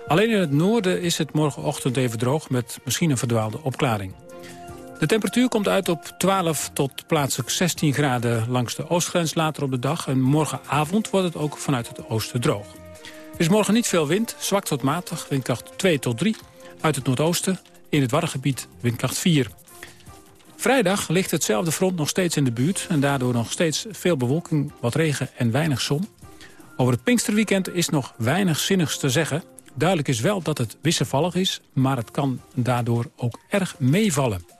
Alleen in het noorden is het morgenochtend even droog... met misschien een verdwaalde opklaring. De temperatuur komt uit op 12 tot plaatselijk 16 graden langs de oostgrens later op de dag. En morgenavond wordt het ook vanuit het oosten droog. Er is morgen niet veel wind, zwak tot matig, windkracht 2 tot 3. Uit het noordoosten, in het Waddengebied windkracht 4. Vrijdag ligt hetzelfde front nog steeds in de buurt... en daardoor nog steeds veel bewolking, wat regen en weinig zon. Over het Pinksterweekend is nog weinig zinnigs te zeggen. Duidelijk is wel dat het wisselvallig is, maar het kan daardoor ook erg meevallen.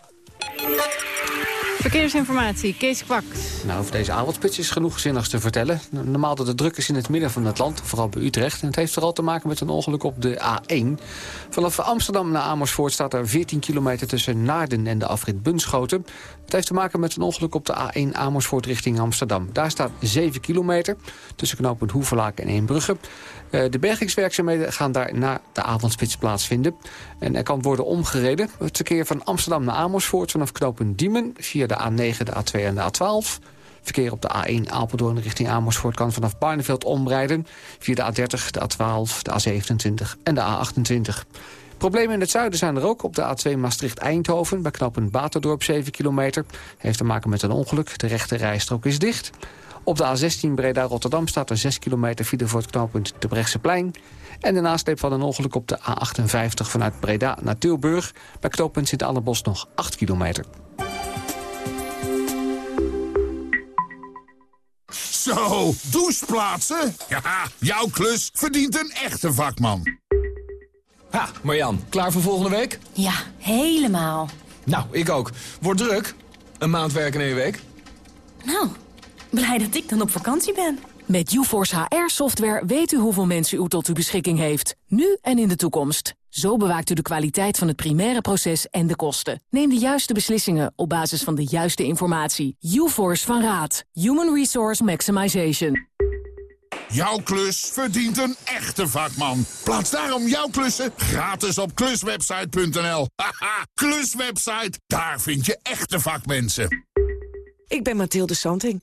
Verkeersinformatie, Kees Kwak. Nou, over deze avondspits is genoeg zinnigs te vertellen. Normaal dat de druk is in het midden van het land, vooral bij Utrecht. En het heeft vooral te maken met een ongeluk op de A1. Vanaf Amsterdam naar Amersfoort staat er 14 kilometer tussen Naarden en de afrit Bunschoten. Het heeft te maken met een ongeluk op de A1 Amersfoort richting Amsterdam. Daar staat 7 kilometer tussen knooppunt Hoevelaak en Eembrugge. Uh, de bergingswerkzaamheden gaan daar na de avondspits plaatsvinden. En er kan worden omgereden. Het verkeer van Amsterdam naar Amersfoort vanaf knooppunt Diemen... via de A9, de A2 en de A12. Verkeer op de A1 Apeldoorn richting Amersfoort kan vanaf Barneveld omrijden... via de A30, de A12, de A27 en de A28. Problemen in het zuiden zijn er ook. Op de A2 Maastricht-Eindhoven bij knooppunt Baterdorp 7 kilometer. Heeft te maken met een ongeluk. De rechte rijstrook is dicht. Op de A16 Breda-Rotterdam staat er 6 kilometer file voor het knooppunt de Brechtseplein. En de nasleep van een ongeluk op de A58 vanuit Breda naar Tilburg. Bij knooppunt Sint-Annebos nog 8 kilometer. Zo, doucheplaatsen? Ja, jouw klus verdient een echte vakman. Ha, Marjan, klaar voor volgende week? Ja, helemaal. Nou, ik ook. Wordt druk. Een maand werken in één week. Nou, blij dat ik dan op vakantie ben. Met UForce HR-software weet u hoeveel mensen u tot uw beschikking heeft. Nu en in de toekomst. Zo bewaakt u de kwaliteit van het primaire proces en de kosten. Neem de juiste beslissingen op basis van de juiste informatie. UForce van Raad. Human Resource Maximization. Jouw klus verdient een echte vakman. Plaats daarom jouw klussen gratis op kluswebsite.nl. Haha, kluswebsite, daar vind je echte vakmensen. Ik ben Mathilde Santing,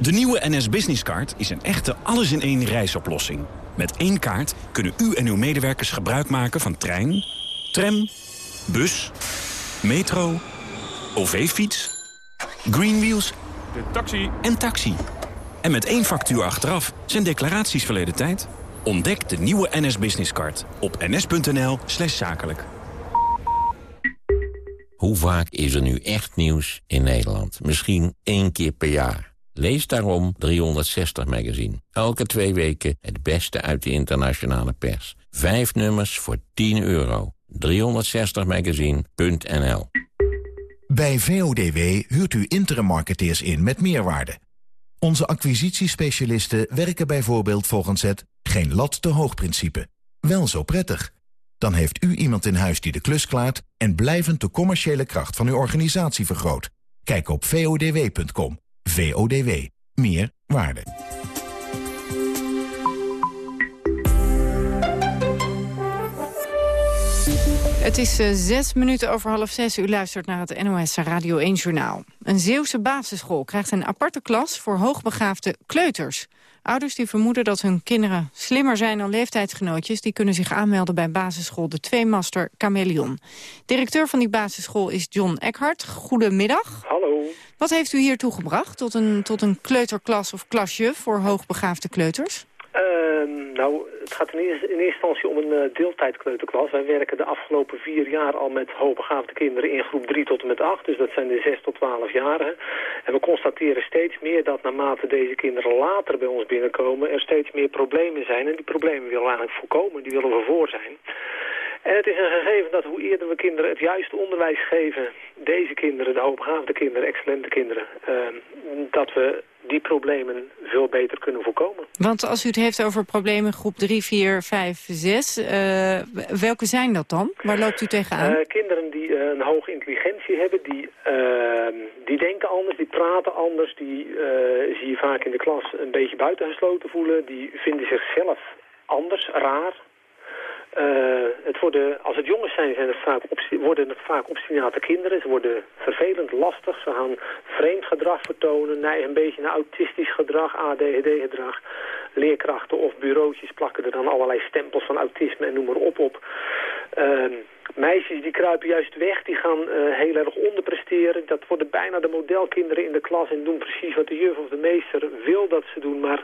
De nieuwe NS Business Card is een echte alles-in-één reisoplossing. Met één kaart kunnen u en uw medewerkers gebruik maken van trein, tram, bus, metro, OV-fiets, Greenwheels de taxi. en taxi. En met één factuur achteraf zijn declaraties verleden tijd. Ontdek de nieuwe NS Business Card op ns.nl slash zakelijk. Hoe vaak is er nu echt nieuws in Nederland? Misschien één keer per jaar. Lees daarom 360 Magazine. Elke twee weken het beste uit de internationale pers. Vijf nummers voor 10 euro. 360magazine.nl Bij VODW huurt u interim marketeers in met meerwaarde. Onze acquisitiespecialisten werken bijvoorbeeld volgens het geen lat te hoog principe. Wel zo prettig. Dan heeft u iemand in huis die de klus klaart en blijvend de commerciële kracht van uw organisatie vergroot. Kijk op vodw.com. VODW. Meer waarde. Het is eh, zes minuten over half zes. U luistert naar het NOS Radio 1 Journaal. Een Zeeuwse basisschool krijgt een aparte klas voor hoogbegaafde kleuters. Ouders die vermoeden dat hun kinderen slimmer zijn dan leeftijdsgenootjes... die kunnen zich aanmelden bij basisschool De Tweemaster Chameleon. Directeur van die basisschool is John Eckhart. Goedemiddag. Hallo. Wat heeft u hier toegebracht tot een, tot een kleuterklas of klasje voor hoogbegaafde kleuters? Uh, nou, het gaat in eerste, in eerste instantie om een uh, deeltijdkleuterklas. Wij werken de afgelopen vier jaar al met hoogbegaafde kinderen in groep 3 tot en met 8. Dus dat zijn de 6 tot 12-jarigen. En we constateren steeds meer dat naarmate deze kinderen later bij ons binnenkomen... er steeds meer problemen zijn. En die problemen willen we eigenlijk voorkomen, die willen we voor zijn. En het is een gegeven dat hoe eerder we kinderen het juiste onderwijs geven... deze kinderen, de hoogbegaafde kinderen, excellente kinderen... Uh, dat we die problemen veel beter kunnen voorkomen. Want als u het heeft over problemen groep 3, 4, 5, 6... Uh, welke zijn dat dan? Waar loopt u tegenaan? Uh, kinderen die uh, een hoge intelligentie hebben, die, ehm, die denken anders, die praten anders... die eh, zie je vaak in de klas een beetje buitengesloten voelen. Die vinden zichzelf anders, raar, uh, het worden, als het jongens zijn, zijn het vaak worden het vaak obstinate kinderen. Ze worden vervelend lastig. Ze gaan vreemd gedrag vertonen, neigen een beetje naar autistisch gedrag, ADHD-gedrag. Leerkrachten of bureautjes plakken er dan allerlei stempels van autisme en noem maar op op. Uh, meisjes die kruipen juist weg, die gaan uh, heel erg onderpresteren. Dat worden bijna de modelkinderen in de klas en doen precies wat de juf of de meester wil dat ze doen, maar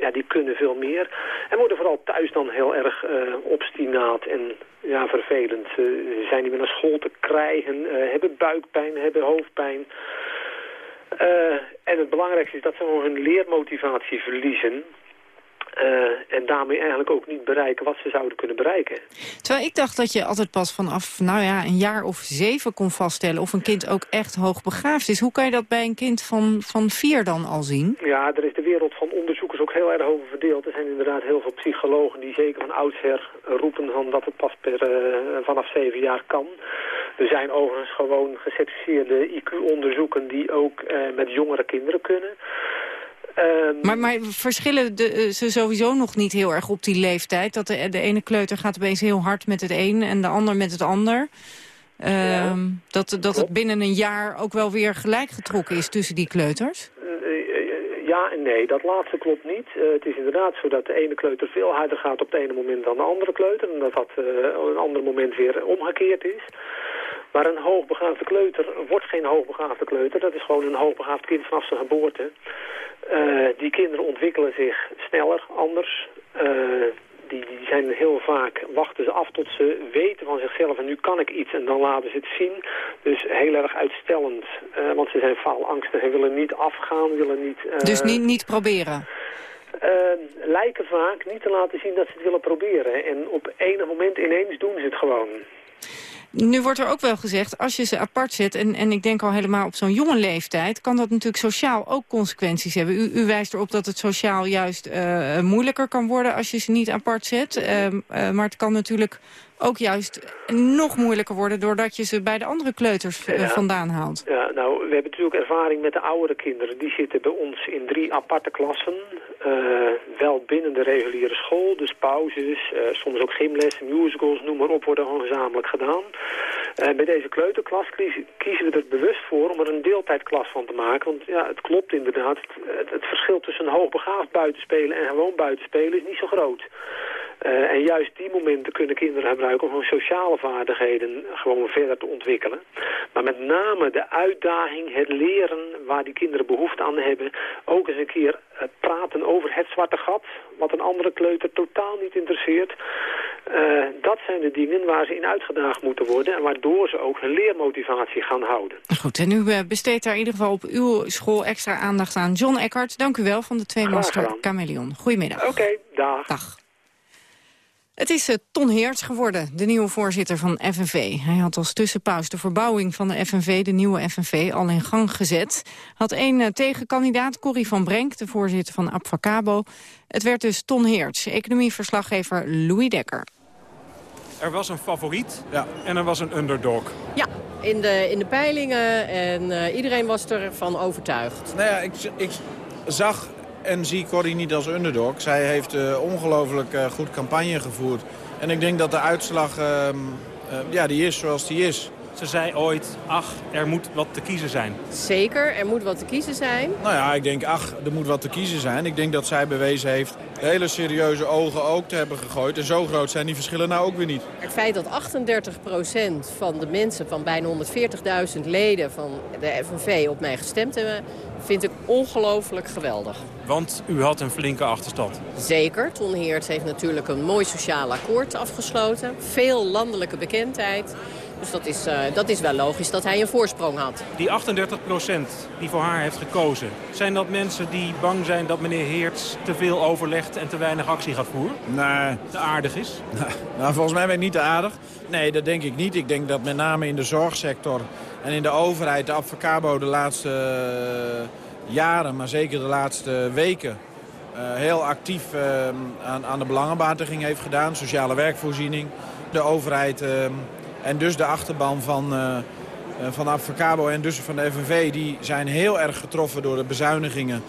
ja, die kunnen veel meer. En worden vooral thuis dan heel erg uh, obstinaat en ja, vervelend. Ze zijn niet meer naar school te krijgen, uh, hebben buikpijn, hebben hoofdpijn. Uh, en het belangrijkste is dat ze hun leermotivatie verliezen. Uh, en daarmee eigenlijk ook niet bereiken wat ze zouden kunnen bereiken. Terwijl ik dacht dat je altijd pas vanaf nou ja, een jaar of zeven kon vaststellen... of een kind ook echt hoogbegaafd is. Hoe kan je dat bij een kind van, van vier dan al zien? Ja, er is de wereld van ook heel erg over verdeeld. Er zijn inderdaad heel veel psychologen die zeker van oudsher roepen... Van dat het pas per, uh, vanaf zeven jaar kan. Er zijn overigens gewoon gecertificeerde IQ-onderzoeken... die ook uh, met jongere kinderen kunnen... Um, maar, maar verschillen de, ze sowieso nog niet heel erg op die leeftijd? Dat de, de ene kleuter gaat opeens heel hard met het een en de ander met het ander. Ja, dat dat het binnen een jaar ook wel weer gelijk getrokken is tussen die kleuters? Ja en nee, dat laatste klopt niet. Uh, het is inderdaad zo dat de ene kleuter veel harder gaat op het ene moment dan de andere kleuter. En dat dat op een ander moment weer omgekeerd is. Maar een hoogbegaafde kleuter wordt geen hoogbegaafde kleuter. Dat is gewoon een hoogbegaafd kind vanaf zijn geboorte. Uh, die kinderen ontwikkelen zich sneller, anders. Die, die zijn heel vaak, wachten ze af tot ze weten van zichzelf en nu kan ik iets en dan laten ze het zien. Dus heel erg uitstellend, uh, want ze zijn faalangstig en willen niet afgaan, willen niet... dus niet, niet proberen? lijken vaak niet te laten zien dat ze het willen proberen. En op enig moment ineens doen ze het gewoon. Nu wordt er ook wel gezegd, als je ze apart zet... en, en ik denk al helemaal op zo'n jonge leeftijd... kan dat natuurlijk sociaal ook consequenties hebben. U, u wijst erop dat het sociaal juist uh, moeilijker kan worden... als je ze niet apart zet. Uh, uh, maar het kan natuurlijk ook juist nog moeilijker worden... doordat je ze bij de andere kleuters ja. vandaan haalt. Ja, nou, we hebben natuurlijk ervaring met de oudere kinderen. Die zitten bij ons in drie aparte klassen. Uh, wel binnen de reguliere school, dus pauzes, uh, soms ook gymlessen, musicals, noem maar op, worden gewoon gezamenlijk gedaan. Uh, bij deze kleuterklas kiezen, kiezen we er bewust voor om er een deeltijdklas van te maken. Want ja, het klopt inderdaad, het, het verschil tussen hoogbegaafd buitenspelen en gewoon buitenspelen is niet zo groot. Uh, en juist die momenten kunnen kinderen gebruiken om hun sociale vaardigheden gewoon verder te ontwikkelen. Maar met name de uitdaging, het leren waar die kinderen behoefte aan hebben. Ook eens een keer uh, praten over het zwarte gat, wat een andere kleuter totaal niet interesseert. Uh, dat zijn de dingen waar ze in uitgedaagd moeten worden en waardoor ze ook hun leermotivatie gaan houden. Goed, en u besteedt daar in ieder geval op uw school extra aandacht aan. John Eckhart, dank u wel van de Tweemaster Chameleon. Goedemiddag. Oké, okay, dag. Dag. Het is uh, Ton Heerts geworden, de nieuwe voorzitter van FNV. Hij had als tussenpaus de verbouwing van de FNV, de nieuwe FNV, al in gang gezet. Had één uh, tegenkandidaat, Corrie van Brenk, de voorzitter van Abfacabo. Het werd dus Ton Heerts, economieverslaggever Louis Dekker. Er was een favoriet ja. en er was een underdog. Ja, in de, in de peilingen en uh, iedereen was ervan overtuigd. Nou ja, ik, ik zag en zie Corrie niet als underdog. Zij heeft uh, ongelooflijk uh, goed campagne gevoerd. En ik denk dat de uitslag uh, ja, die is zoals die is. Ze zei ooit, ach, er moet wat te kiezen zijn. Zeker, er moet wat te kiezen zijn. Nou ja, ik denk, ach, er moet wat te kiezen zijn. Ik denk dat zij bewezen heeft hele serieuze ogen ook te hebben gegooid. En zo groot zijn die verschillen nou ook weer niet. Het feit dat 38% van de mensen van bijna 140.000 leden van de FNV op mij gestemd hebben... vind ik ongelooflijk geweldig. Want u had een flinke achterstand. Zeker. Ton Heert heeft natuurlijk een mooi sociaal akkoord afgesloten. Veel landelijke bekendheid. Dus dat is, uh, dat is wel logisch dat hij een voorsprong had. Die 38 procent die voor haar heeft gekozen... zijn dat mensen die bang zijn dat meneer Heerts te veel overlegt... en te weinig actie gaat voeren? Nee. Te aardig is? Nou, volgens mij ben ik niet te aardig. Nee, dat denk ik niet. Ik denk dat met name in de zorgsector en in de overheid... de Advocabo de laatste uh, jaren, maar zeker de laatste weken... Uh, heel actief aan, aan de belangenbehartiging heeft gedaan. Sociale werkvoorziening. De overheid en dus de achterban van, van Avocabo en dus van de FNV... die zijn heel erg getroffen door de bezuinigingen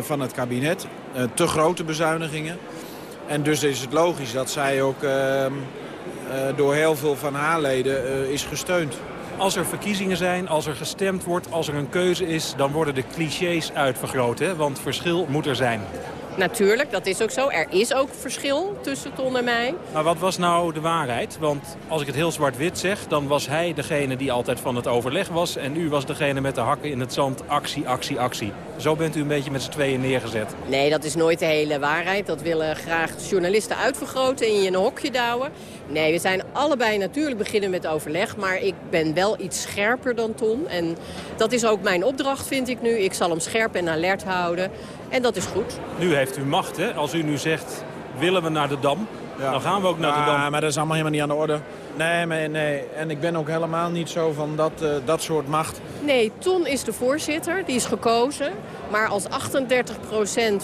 van het kabinet. Te grote bezuinigingen. En dus is het logisch dat zij ook door heel veel van haar leden is gesteund. Als er verkiezingen zijn, als er gestemd wordt, als er een keuze is... dan worden de clichés uitvergroot, hè? want verschil moet er zijn. Natuurlijk, dat is ook zo. Er is ook verschil tussen Ton en mij. Maar wat was nou de waarheid? Want als ik het heel zwart-wit zeg, dan was hij degene die altijd van het overleg was... en u was degene met de hakken in het zand, actie, actie, actie. Zo bent u een beetje met z'n tweeën neergezet. Nee, dat is nooit de hele waarheid. Dat willen graag journalisten uitvergroten en je in een hokje douwen. Nee, we zijn allebei natuurlijk beginnen met overleg. Maar ik ben wel iets scherper dan Ton. En dat is ook mijn opdracht, vind ik nu. Ik zal hem scherp en alert houden. En dat is goed. Nu heeft u macht, hè? Als u nu zegt, willen we naar de Dam... Ja. Dan gaan we ook naar de Dam. maar dat is allemaal helemaal niet aan de orde. Nee, maar, nee. en ik ben ook helemaal niet zo van dat, uh, dat soort macht. Nee, Ton is de voorzitter, die is gekozen. Maar als 38%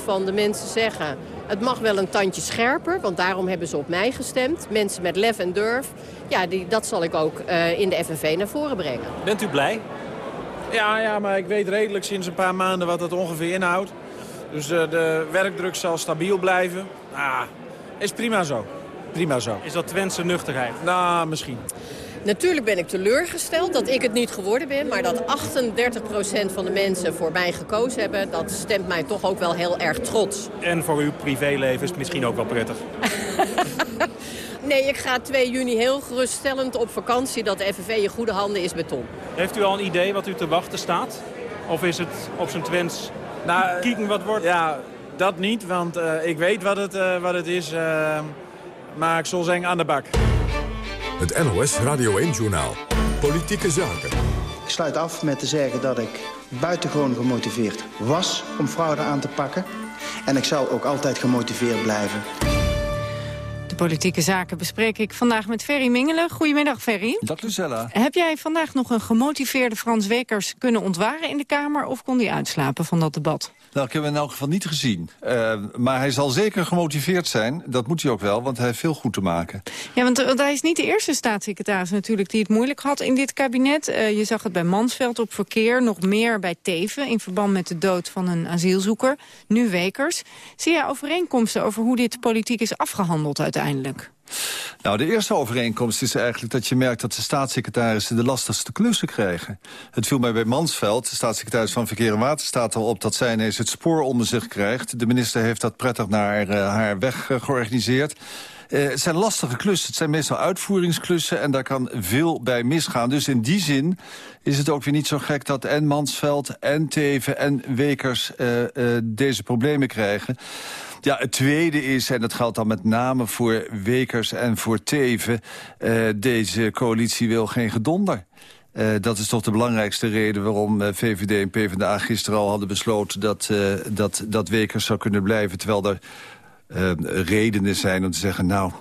van de mensen zeggen... het mag wel een tandje scherper, want daarom hebben ze op mij gestemd. Mensen met lef en durf. Ja, die, dat zal ik ook uh, in de FNV naar voren brengen. Bent u blij? Ja, ja, maar ik weet redelijk sinds een paar maanden wat het ongeveer inhoudt. Dus uh, de werkdruk zal stabiel blijven. Ah, is prima zo. Prima zo. Is dat Twentse nuchterheid? Nou, misschien. Natuurlijk ben ik teleurgesteld dat ik het niet geworden ben. Maar dat 38% van de mensen voor mij gekozen hebben... dat stemt mij toch ook wel heel erg trots. En voor uw privéleven is het misschien ook wel prettig. nee, ik ga 2 juni heel geruststellend op vakantie... dat de FNV in goede handen is met Tom. Heeft u al een idee wat u te wachten staat? Of is het op zijn Twents nou, kieken wat wordt? Ja, dat niet, want uh, ik weet wat het, uh, wat het is. Uh, maar ik zal zeggen aan de bak. Het NOS Radio 1-journaal. Politieke zaken. Ik sluit af met te zeggen dat ik buitengewoon gemotiveerd was om fraude aan te pakken. En ik zal ook altijd gemotiveerd blijven. De politieke zaken bespreek ik vandaag met Ferry Mingelen. Goedemiddag, Ferry. Dag, Lucella. Heb jij vandaag nog een gemotiveerde Frans Wekers kunnen ontwaren in de Kamer... of kon hij uitslapen van dat debat? Nou, ik heb hem in elk geval niet gezien. Uh, maar hij zal zeker gemotiveerd zijn. Dat moet hij ook wel, want hij heeft veel goed te maken. Ja, want, want hij is niet de eerste staatssecretaris natuurlijk die het moeilijk had in dit kabinet. Uh, je zag het bij Mansveld op verkeer, nog meer bij Teven... in verband met de dood van een asielzoeker. Nu Wekers. Zie jij overeenkomsten over hoe dit politiek is afgehandeld uiteindelijk? Nou, de eerste overeenkomst is eigenlijk dat je merkt dat de staatssecretarissen de lastigste klussen krijgen. Het viel mij bij Mansveld, de staatssecretaris van Verkeer en Waterstaat al op dat zij ineens het spoor onder zich krijgt. De minister heeft dat prettig naar uh, haar weg uh, georganiseerd. Uh, het zijn lastige klussen. Het zijn meestal uitvoeringsklussen en daar kan veel bij misgaan. Dus in die zin is het ook weer niet zo gek dat en Mansveld en Teven en Wekers deze problemen krijgen. Ja, het tweede is, en dat geldt dan met name voor Wekers en voor Teven... Uh, deze coalitie wil geen gedonder. Uh, dat is toch de belangrijkste reden waarom uh, VVD en PvdA gisteren al hadden besloten... dat, dat, dat Wekers zou kunnen blijven, terwijl er redenen zijn om te zeggen... nou,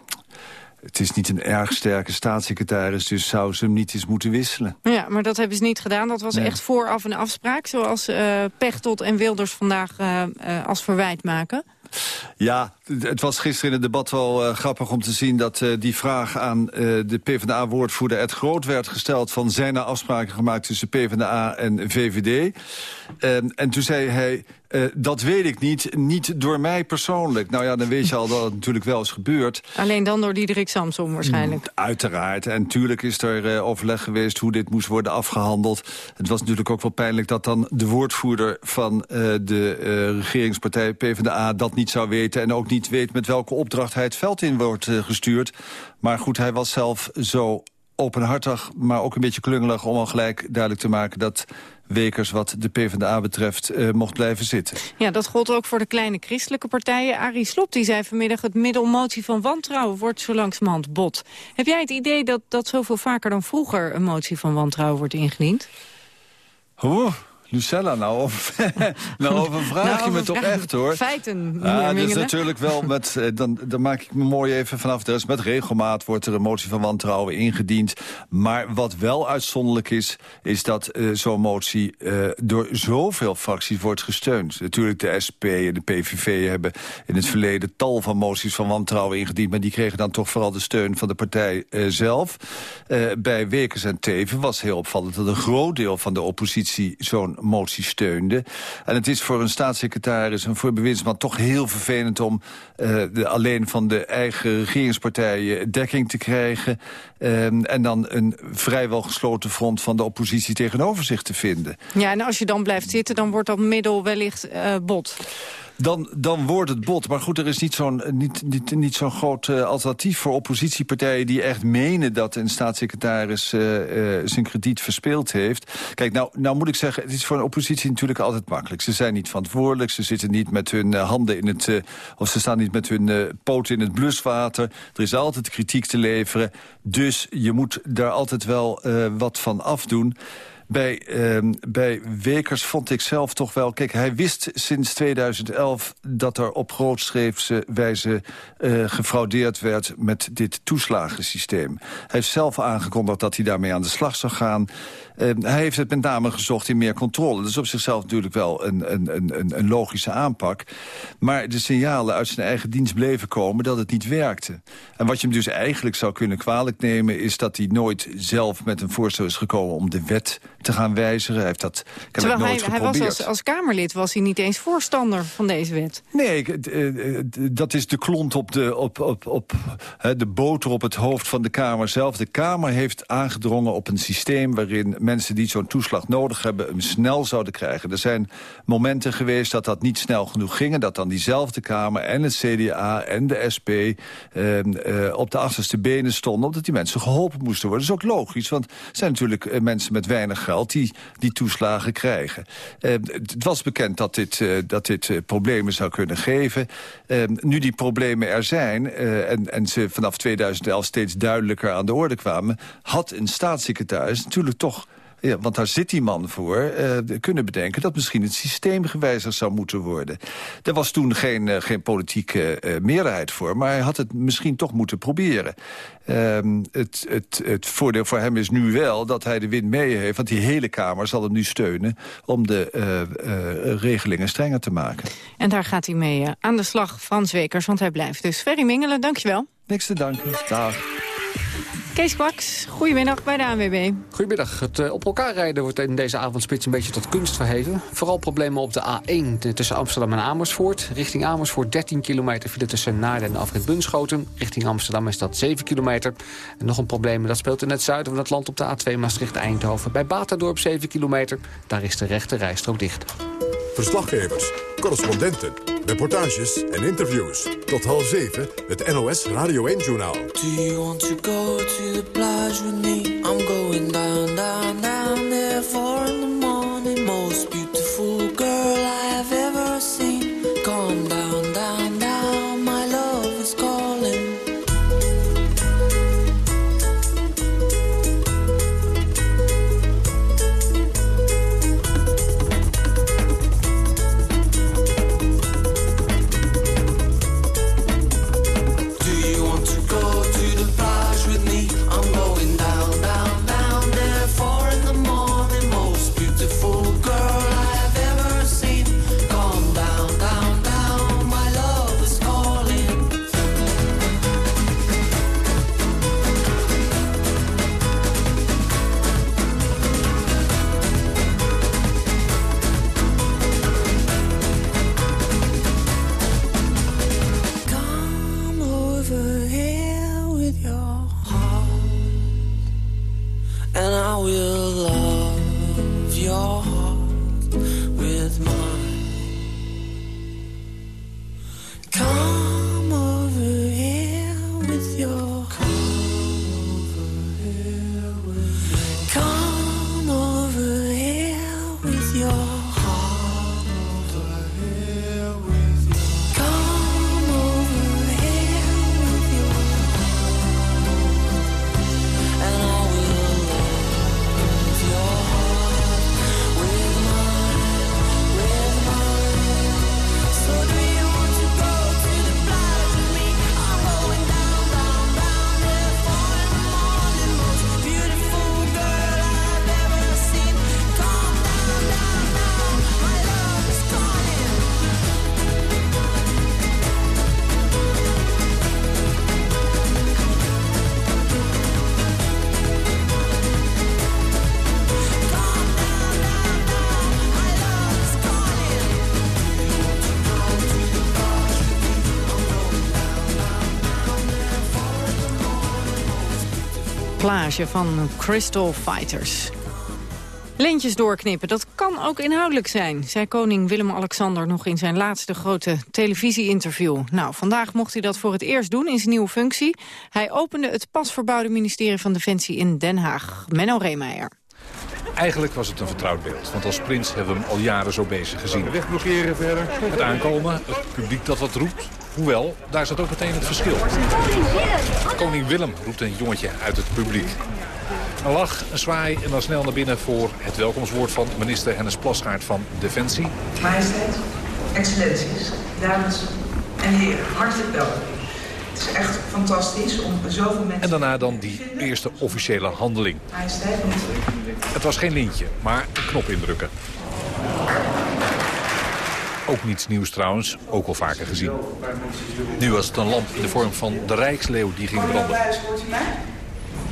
het is niet een erg sterke staatssecretaris, dus zou ze hem niet eens moeten wisselen. Ja, maar dat hebben ze niet gedaan. Dat was nee. echt vooraf een afspraak, zoals uh, Pechtold en Wilders vandaag uh, uh, als verwijt maken. Ja, het was gisteren in het debat wel uh, grappig om te zien... dat uh, die vraag aan uh, de PvdA-woordvoerder Ed Groot werd gesteld... van zijn er afspraken gemaakt tussen PvdA en VVD. en toen zei hij... Uh, dat weet ik niet. Niet door mij persoonlijk. Nou ja, dan weet je al dat het natuurlijk wel is gebeurd. Alleen dan door Diederik Samsom waarschijnlijk. Mm, uiteraard. En tuurlijk is er uh, overleg geweest hoe dit moest worden afgehandeld. Het was natuurlijk ook wel pijnlijk dat dan de woordvoerder van uh, de regeringspartij PvdA dat niet zou weten. En ook niet weet met welke opdracht hij het veld in wordt gestuurd. Maar goed, hij was zelf zo openhartig, maar ook een beetje klungelig... om al gelijk duidelijk te maken dat Wekers wat de PvdA betreft uh, mocht blijven zitten. Ja, dat gold ook voor de kleine christelijke partijen. Arie Slob die zei vanmiddag het middelmotie van wantrouwen wordt zo langzamerhand bot. Heb jij het idee dat, dat zoveel vaker dan vroeger een motie van wantrouwen wordt ingediend? Oh, Lucella, nou, over, nou overvraag nou, je me toch echt, hoor. Feiten, ja, dus natuurlijk wel met, eh, dan, dan maak ik me mooi even vanaf. Is met regelmaat wordt er een motie van wantrouwen ingediend. Maar wat wel uitzonderlijk is, is dat uh, zo'n motie uh, door zoveel fracties wordt gesteund. Natuurlijk de SP en de PVV hebben in het verleden tal van moties van wantrouwen ingediend. Maar die kregen dan toch vooral de steun van de partij uh, zelf. bij Wekers en Teven was heel opvallend dat een groot deel van de oppositie zo'n motie steunde. En het is voor een staatssecretaris en voor bewindsman toch heel vervelend... om uh, de, alleen van de eigen regeringspartijen dekking te krijgen... Um, en dan een vrijwel gesloten front van de oppositie tegenover zich te vinden. Ja, en als je dan blijft zitten, dan wordt dat middel wellicht uh, bot dan, dan wordt het bot. Maar goed, er is niet zo'n niet, niet, groot uh, alternatief voor oppositiepartijen... die echt menen dat een staatssecretaris uh, uh, zijn krediet verspeeld heeft. Kijk, nou, nou moet ik zeggen, het is voor een oppositie natuurlijk altijd makkelijk. Ze zijn niet verantwoordelijk, ze zitten niet met hun handen in het... of ze staan niet met hun poten in het bluswater. Er is altijd kritiek te leveren. Dus je moet daar altijd wel wat van afdoen. Bij, uh, bij Wekers vond ik zelf toch wel... Kijk, hij wist sinds 2011 dat er op grootschreefse wijze uh, gefraudeerd werd... met dit toeslagensysteem. Hij heeft zelf aangekondigd dat hij daarmee aan de slag zou gaan. Uh, hij heeft het met name gezocht in meer controle. Dat is op zichzelf natuurlijk wel een, een, een, een logische aanpak. Maar de signalen uit zijn eigen dienst bleven komen dat het niet werkte. En wat je hem dus eigenlijk zou kunnen kwalijk nemen... is dat hij nooit zelf met een voorstel is gekomen om de wet te gaan wijzigen. Hij heeft dat Terwijl nooit hij, hij was als, als, Kamerlid was hij niet eens voorstander van deze wet. Nee, eh, dat is de klont op de, op, op, op, de boter op het hoofd van de Kamer zelf. De Kamer heeft aangedrongen op een systeem... waarin mensen die zo'n toeslag nodig hebben... hem snel zouden krijgen. Er zijn momenten geweest dat dat niet snel genoeg ging... en dat dan diezelfde Kamer en het CDA en de SP... Ehm, eh, op de achterste benen stonden... omdat die mensen geholpen moesten worden. Dat is ook logisch, want er zijn natuurlijk eh, mensen met weinig die die toeslagen krijgen. Uh, het was bekend dat dit, uh, dat dit problemen zou kunnen geven. Ehm, nu die problemen er zijn en, en ze vanaf 2011 steeds duidelijker aan de orde kwamen... had een staatssecretaris natuurlijk toch ja, want daar zit die man voor, uh, kunnen bedenken... dat misschien het systeem gewijzigd zou moeten worden. Er was toen geen, uh, geen politieke uh, meerderheid voor... maar hij had het misschien toch moeten proberen. Ehm, het, het, het voordeel voor hem is nu wel dat hij de wind mee heeft... want die hele Kamer zal hem nu steunen... om de regelingen strenger te maken. En daar gaat hij mee aan de slag, Frans Wekers, want hij blijft. Dus Ferry Mingelen, dankjewel. Niks te danken. Dag. Kees Kwaks, goedemiddag bij de ANWB. Goedemiddag. Het uh, op elkaar rijden wordt in deze avondspits een beetje tot kunst verheven. Vooral problemen op de A1 tussen Amsterdam en Amersfoort. Richting Amersfoort 13 kilometer file tussen Naarden en Afrit Bunschoten. Richting Amsterdam is dat 7 kilometer. En nog een probleem, dat speelt in het zuiden van het land op de A2 Maastricht-Eindhoven. Bij Baterdorp 7 kilometer, daar is de rechte rijstrook dicht. Verslaggevers, correspondenten, reportages en interviews. Tot half zeven, het NOS Radio 1-journaal. Do you want to go to the plage with me? I'm going down, down, down van Crystal Fighters. Lintjes doorknippen, dat kan ook inhoudelijk zijn... zei koning Willem-Alexander nog in zijn laatste grote televisie-interview. Nou, vandaag mocht hij dat voor het eerst doen in zijn nieuwe functie. Hij opende het pas verbouwde ministerie van Defensie in Den Haag. Menno Reemeijer. Eigenlijk was het een vertrouwd beeld, want als prins hebben we hem al jaren zo bezig gezien. De weg blokkeren verder. Het aankomen, het publiek dat wat roept. Hoewel, daar zat ook meteen het verschil. Koning Willem roept een jongetje uit het publiek. Een lach, een zwaai en dan snel naar binnen voor het welkomstwoord van minister Hennis Plasgaard van Defensie. Majesteit, excellenties, dames en heren, hartelijk welkom. Het is echt fantastisch om zoveel mensen... En daarna dan die eerste officiële handeling. Majesteit, Het was geen lintje, maar een knop indrukken. Ook niets nieuws trouwens, ook al vaker gezien. Nu was het een lamp in de vorm van de Rijksleeuw die ging branden.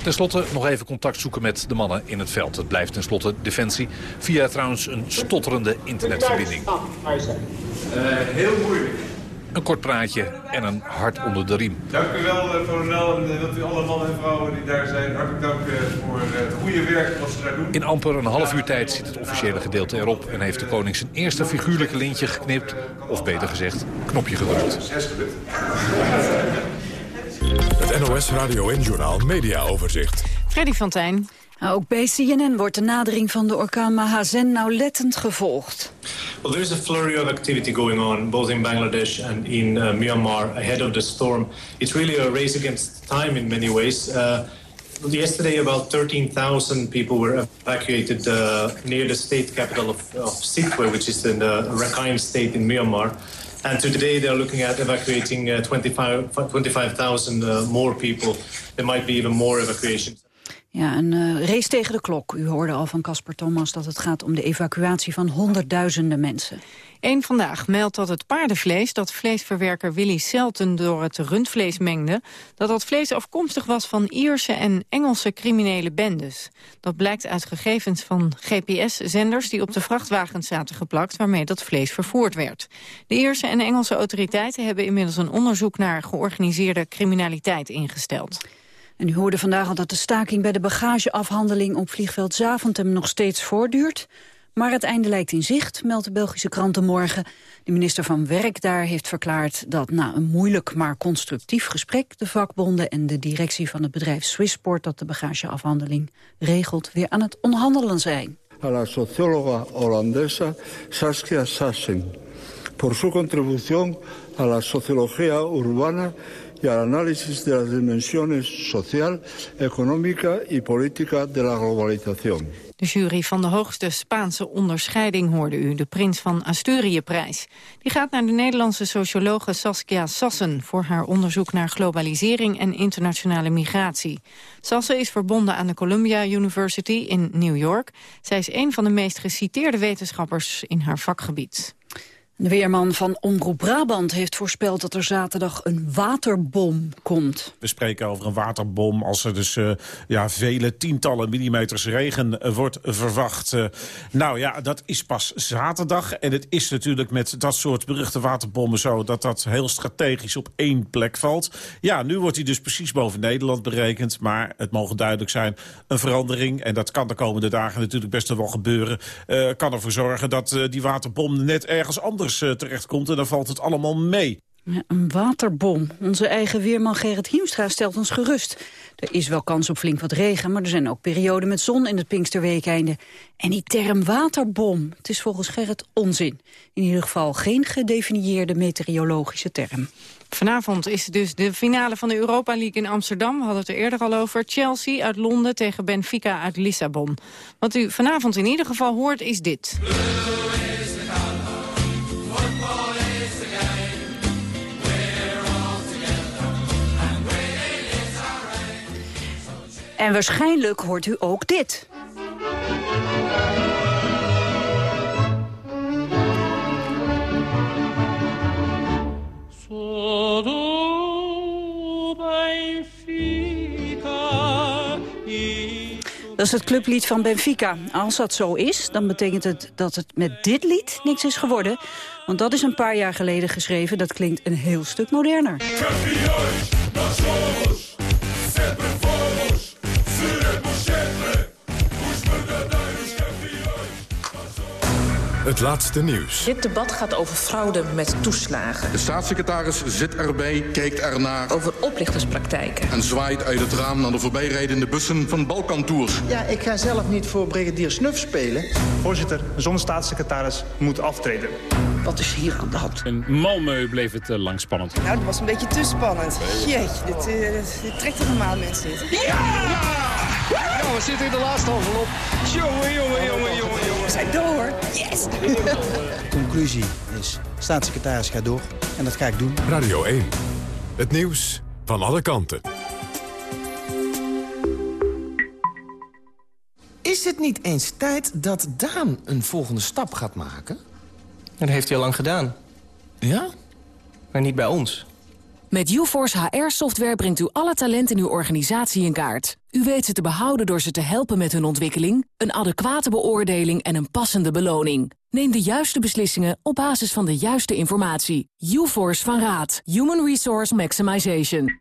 Ten slotte nog even contact zoeken met de mannen in het veld. Het blijft tenslotte Defensie. Via trouwens een stotterende internetverbinding. Uh, heel moeilijk. Een kort praatje en een hart onder de riem. Dank u wel, kolonel. En uh, wilt u alle mannen en vrouwen die daar zijn hartelijk dank voor het goede werk wat ze daar doen. In amper een half uur tijd zit het officiële gedeelte erop... en heeft de koning zijn eerste figuurlijke lintje geknipt... of beter gezegd, knopje gedrukt. Het NOS Radio en Journal Media Overzicht. Freddy van Tijn. Ook bij CNN wordt de nadering van de orkaan Mahazen nauwlettend gevolgd. Well, there's a flurry of activity going on both in Bangladesh and in uh, Myanmar ahead of the storm. It's really a race against time in many ways. Uh, yesterday, about 13,000 people were evacuated uh, near the state capital of, of Sitwe, which is in the Rakhine state in Myanmar. And today they're looking at evacuating uh, 25,000 25, uh, more people. There might be even more evacuations. Ja, een uh, race tegen de klok. U hoorde al van Casper Thomas dat het gaat om de evacuatie van honderdduizenden mensen. Eén Vandaag meldt dat het paardenvlees dat vleesverwerker Willy Selten door het rundvlees mengde, dat dat vlees afkomstig was van Ierse en Engelse criminele bendes. Dat blijkt uit gegevens van GPS-zenders die op de vrachtwagens zaten geplakt waarmee dat vlees vervoerd werd. De Ierse en Engelse autoriteiten hebben inmiddels een onderzoek naar georganiseerde criminaliteit ingesteld. En u hoorde vandaag al dat de staking bij de bagageafhandeling op vliegveld Zaventem nog steeds voortduurt. Maar het einde lijkt in zicht, meldt de Belgische krant morgen. De minister van Werk daar heeft verklaard dat na een moeilijk maar constructief gesprek... de vakbonden en de directie van het bedrijf Swissport... dat de bagageafhandeling regelt, weer aan het onderhandelen zijn. A la socióloga holandesa Saskia Sassen... por su contribución a la sociología urbana y al análisis de las dimensiones social, económica y política de la globalización. De jury van de hoogste Spaanse onderscheiding hoorde u, de Prins van Asturië-prijs. Die gaat naar de Nederlandse sociologe Saskia Sassen... voor haar onderzoek naar globalisering en internationale migratie. Sassen is verbonden aan de Columbia University in New York. Zij is een van de meest geciteerde wetenschappers in haar vakgebied. De weerman van Omroep Brabant heeft voorspeld dat er zaterdag een waterbom komt. We spreken over een waterbom als er dus uh, ja, vele tientallen millimeters regen uh, wordt verwacht. Uh, nou ja, dat is pas zaterdag. En het is natuurlijk met dat soort beruchte waterbommen zo... dat dat heel strategisch op één plek valt. Ja, nu wordt hij dus precies boven Nederland berekend. Maar het mogen duidelijk zijn, een verandering... en dat kan de komende dagen natuurlijk best wel gebeuren... kan ervoor zorgen dat die waterbom net ergens anders terechtkomt. En dan valt het allemaal mee. Ja, een waterbom. Onze eigen weerman Gerrit Hiemstra stelt ons gerust. Er is wel kans op flink wat regen, maar er zijn ook perioden met zon in het Pinksterweekeinde. En die term waterbom, het is volgens Gerrit onzin. In ieder geval geen gedefinieerde meteorologische term. Vanavond is dus de finale van de Europa League in Amsterdam. We hadden het er eerder al over. Chelsea uit Londen tegen Benfica uit Lissabon. Wat u vanavond in ieder geval hoort is dit. En waarschijnlijk hoort u ook dit. Dat is het clublied van Benfica. Als dat zo is, dan betekent het dat het met dit lied niks is geworden. Want dat is een paar jaar geleden geschreven. Dat klinkt een heel stuk moderner. Het laatste nieuws. Dit debat gaat over fraude met toeslagen. De staatssecretaris zit erbij, kijkt ernaar. Over oplichterspraktijken. En zwaait uit het raam naar de voorbijrijdende bussen van Balkantours. Ja, ik ga zelf niet voor brigadier Snuf spelen. Voorzitter, zo'n staatssecretaris moet aftreden. Wat is hier aan de hand? In Malmö bleef het uh, lang spannend. Nou, dat was een beetje te spannend. Jeetje, dit, uh, dit trekt er normaal mensen niet. Ja! Ja, we zitten in de laatste envelop. Jongen, jongen, jongen, jongen. We zijn door. Yes! Conclusie is, staatssecretaris gaat door. En dat ga ik doen. Radio 1. Het nieuws van alle kanten. Is het niet eens tijd dat Daan een volgende stap gaat maken? Dat heeft hij al lang gedaan. Ja? Maar niet bij ons. Met UForce HR-software brengt u alle talent in uw organisatie in kaart. U weet ze te behouden door ze te helpen met hun ontwikkeling... een adequate beoordeling en een passende beloning. Neem de juiste beslissingen op basis van de juiste informatie. UForce van Raad. Human Resource Maximization.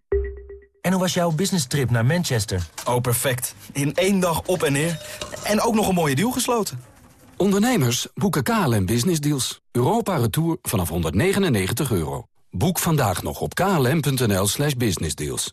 En hoe was jouw business trip naar Manchester? Oh, perfect. In één dag op en neer. En ook nog een mooie deal gesloten. Ondernemers boeken KLM Business Deals. Europa Retour vanaf 199 euro. Boek vandaag nog op klm.nl slash businessdeals.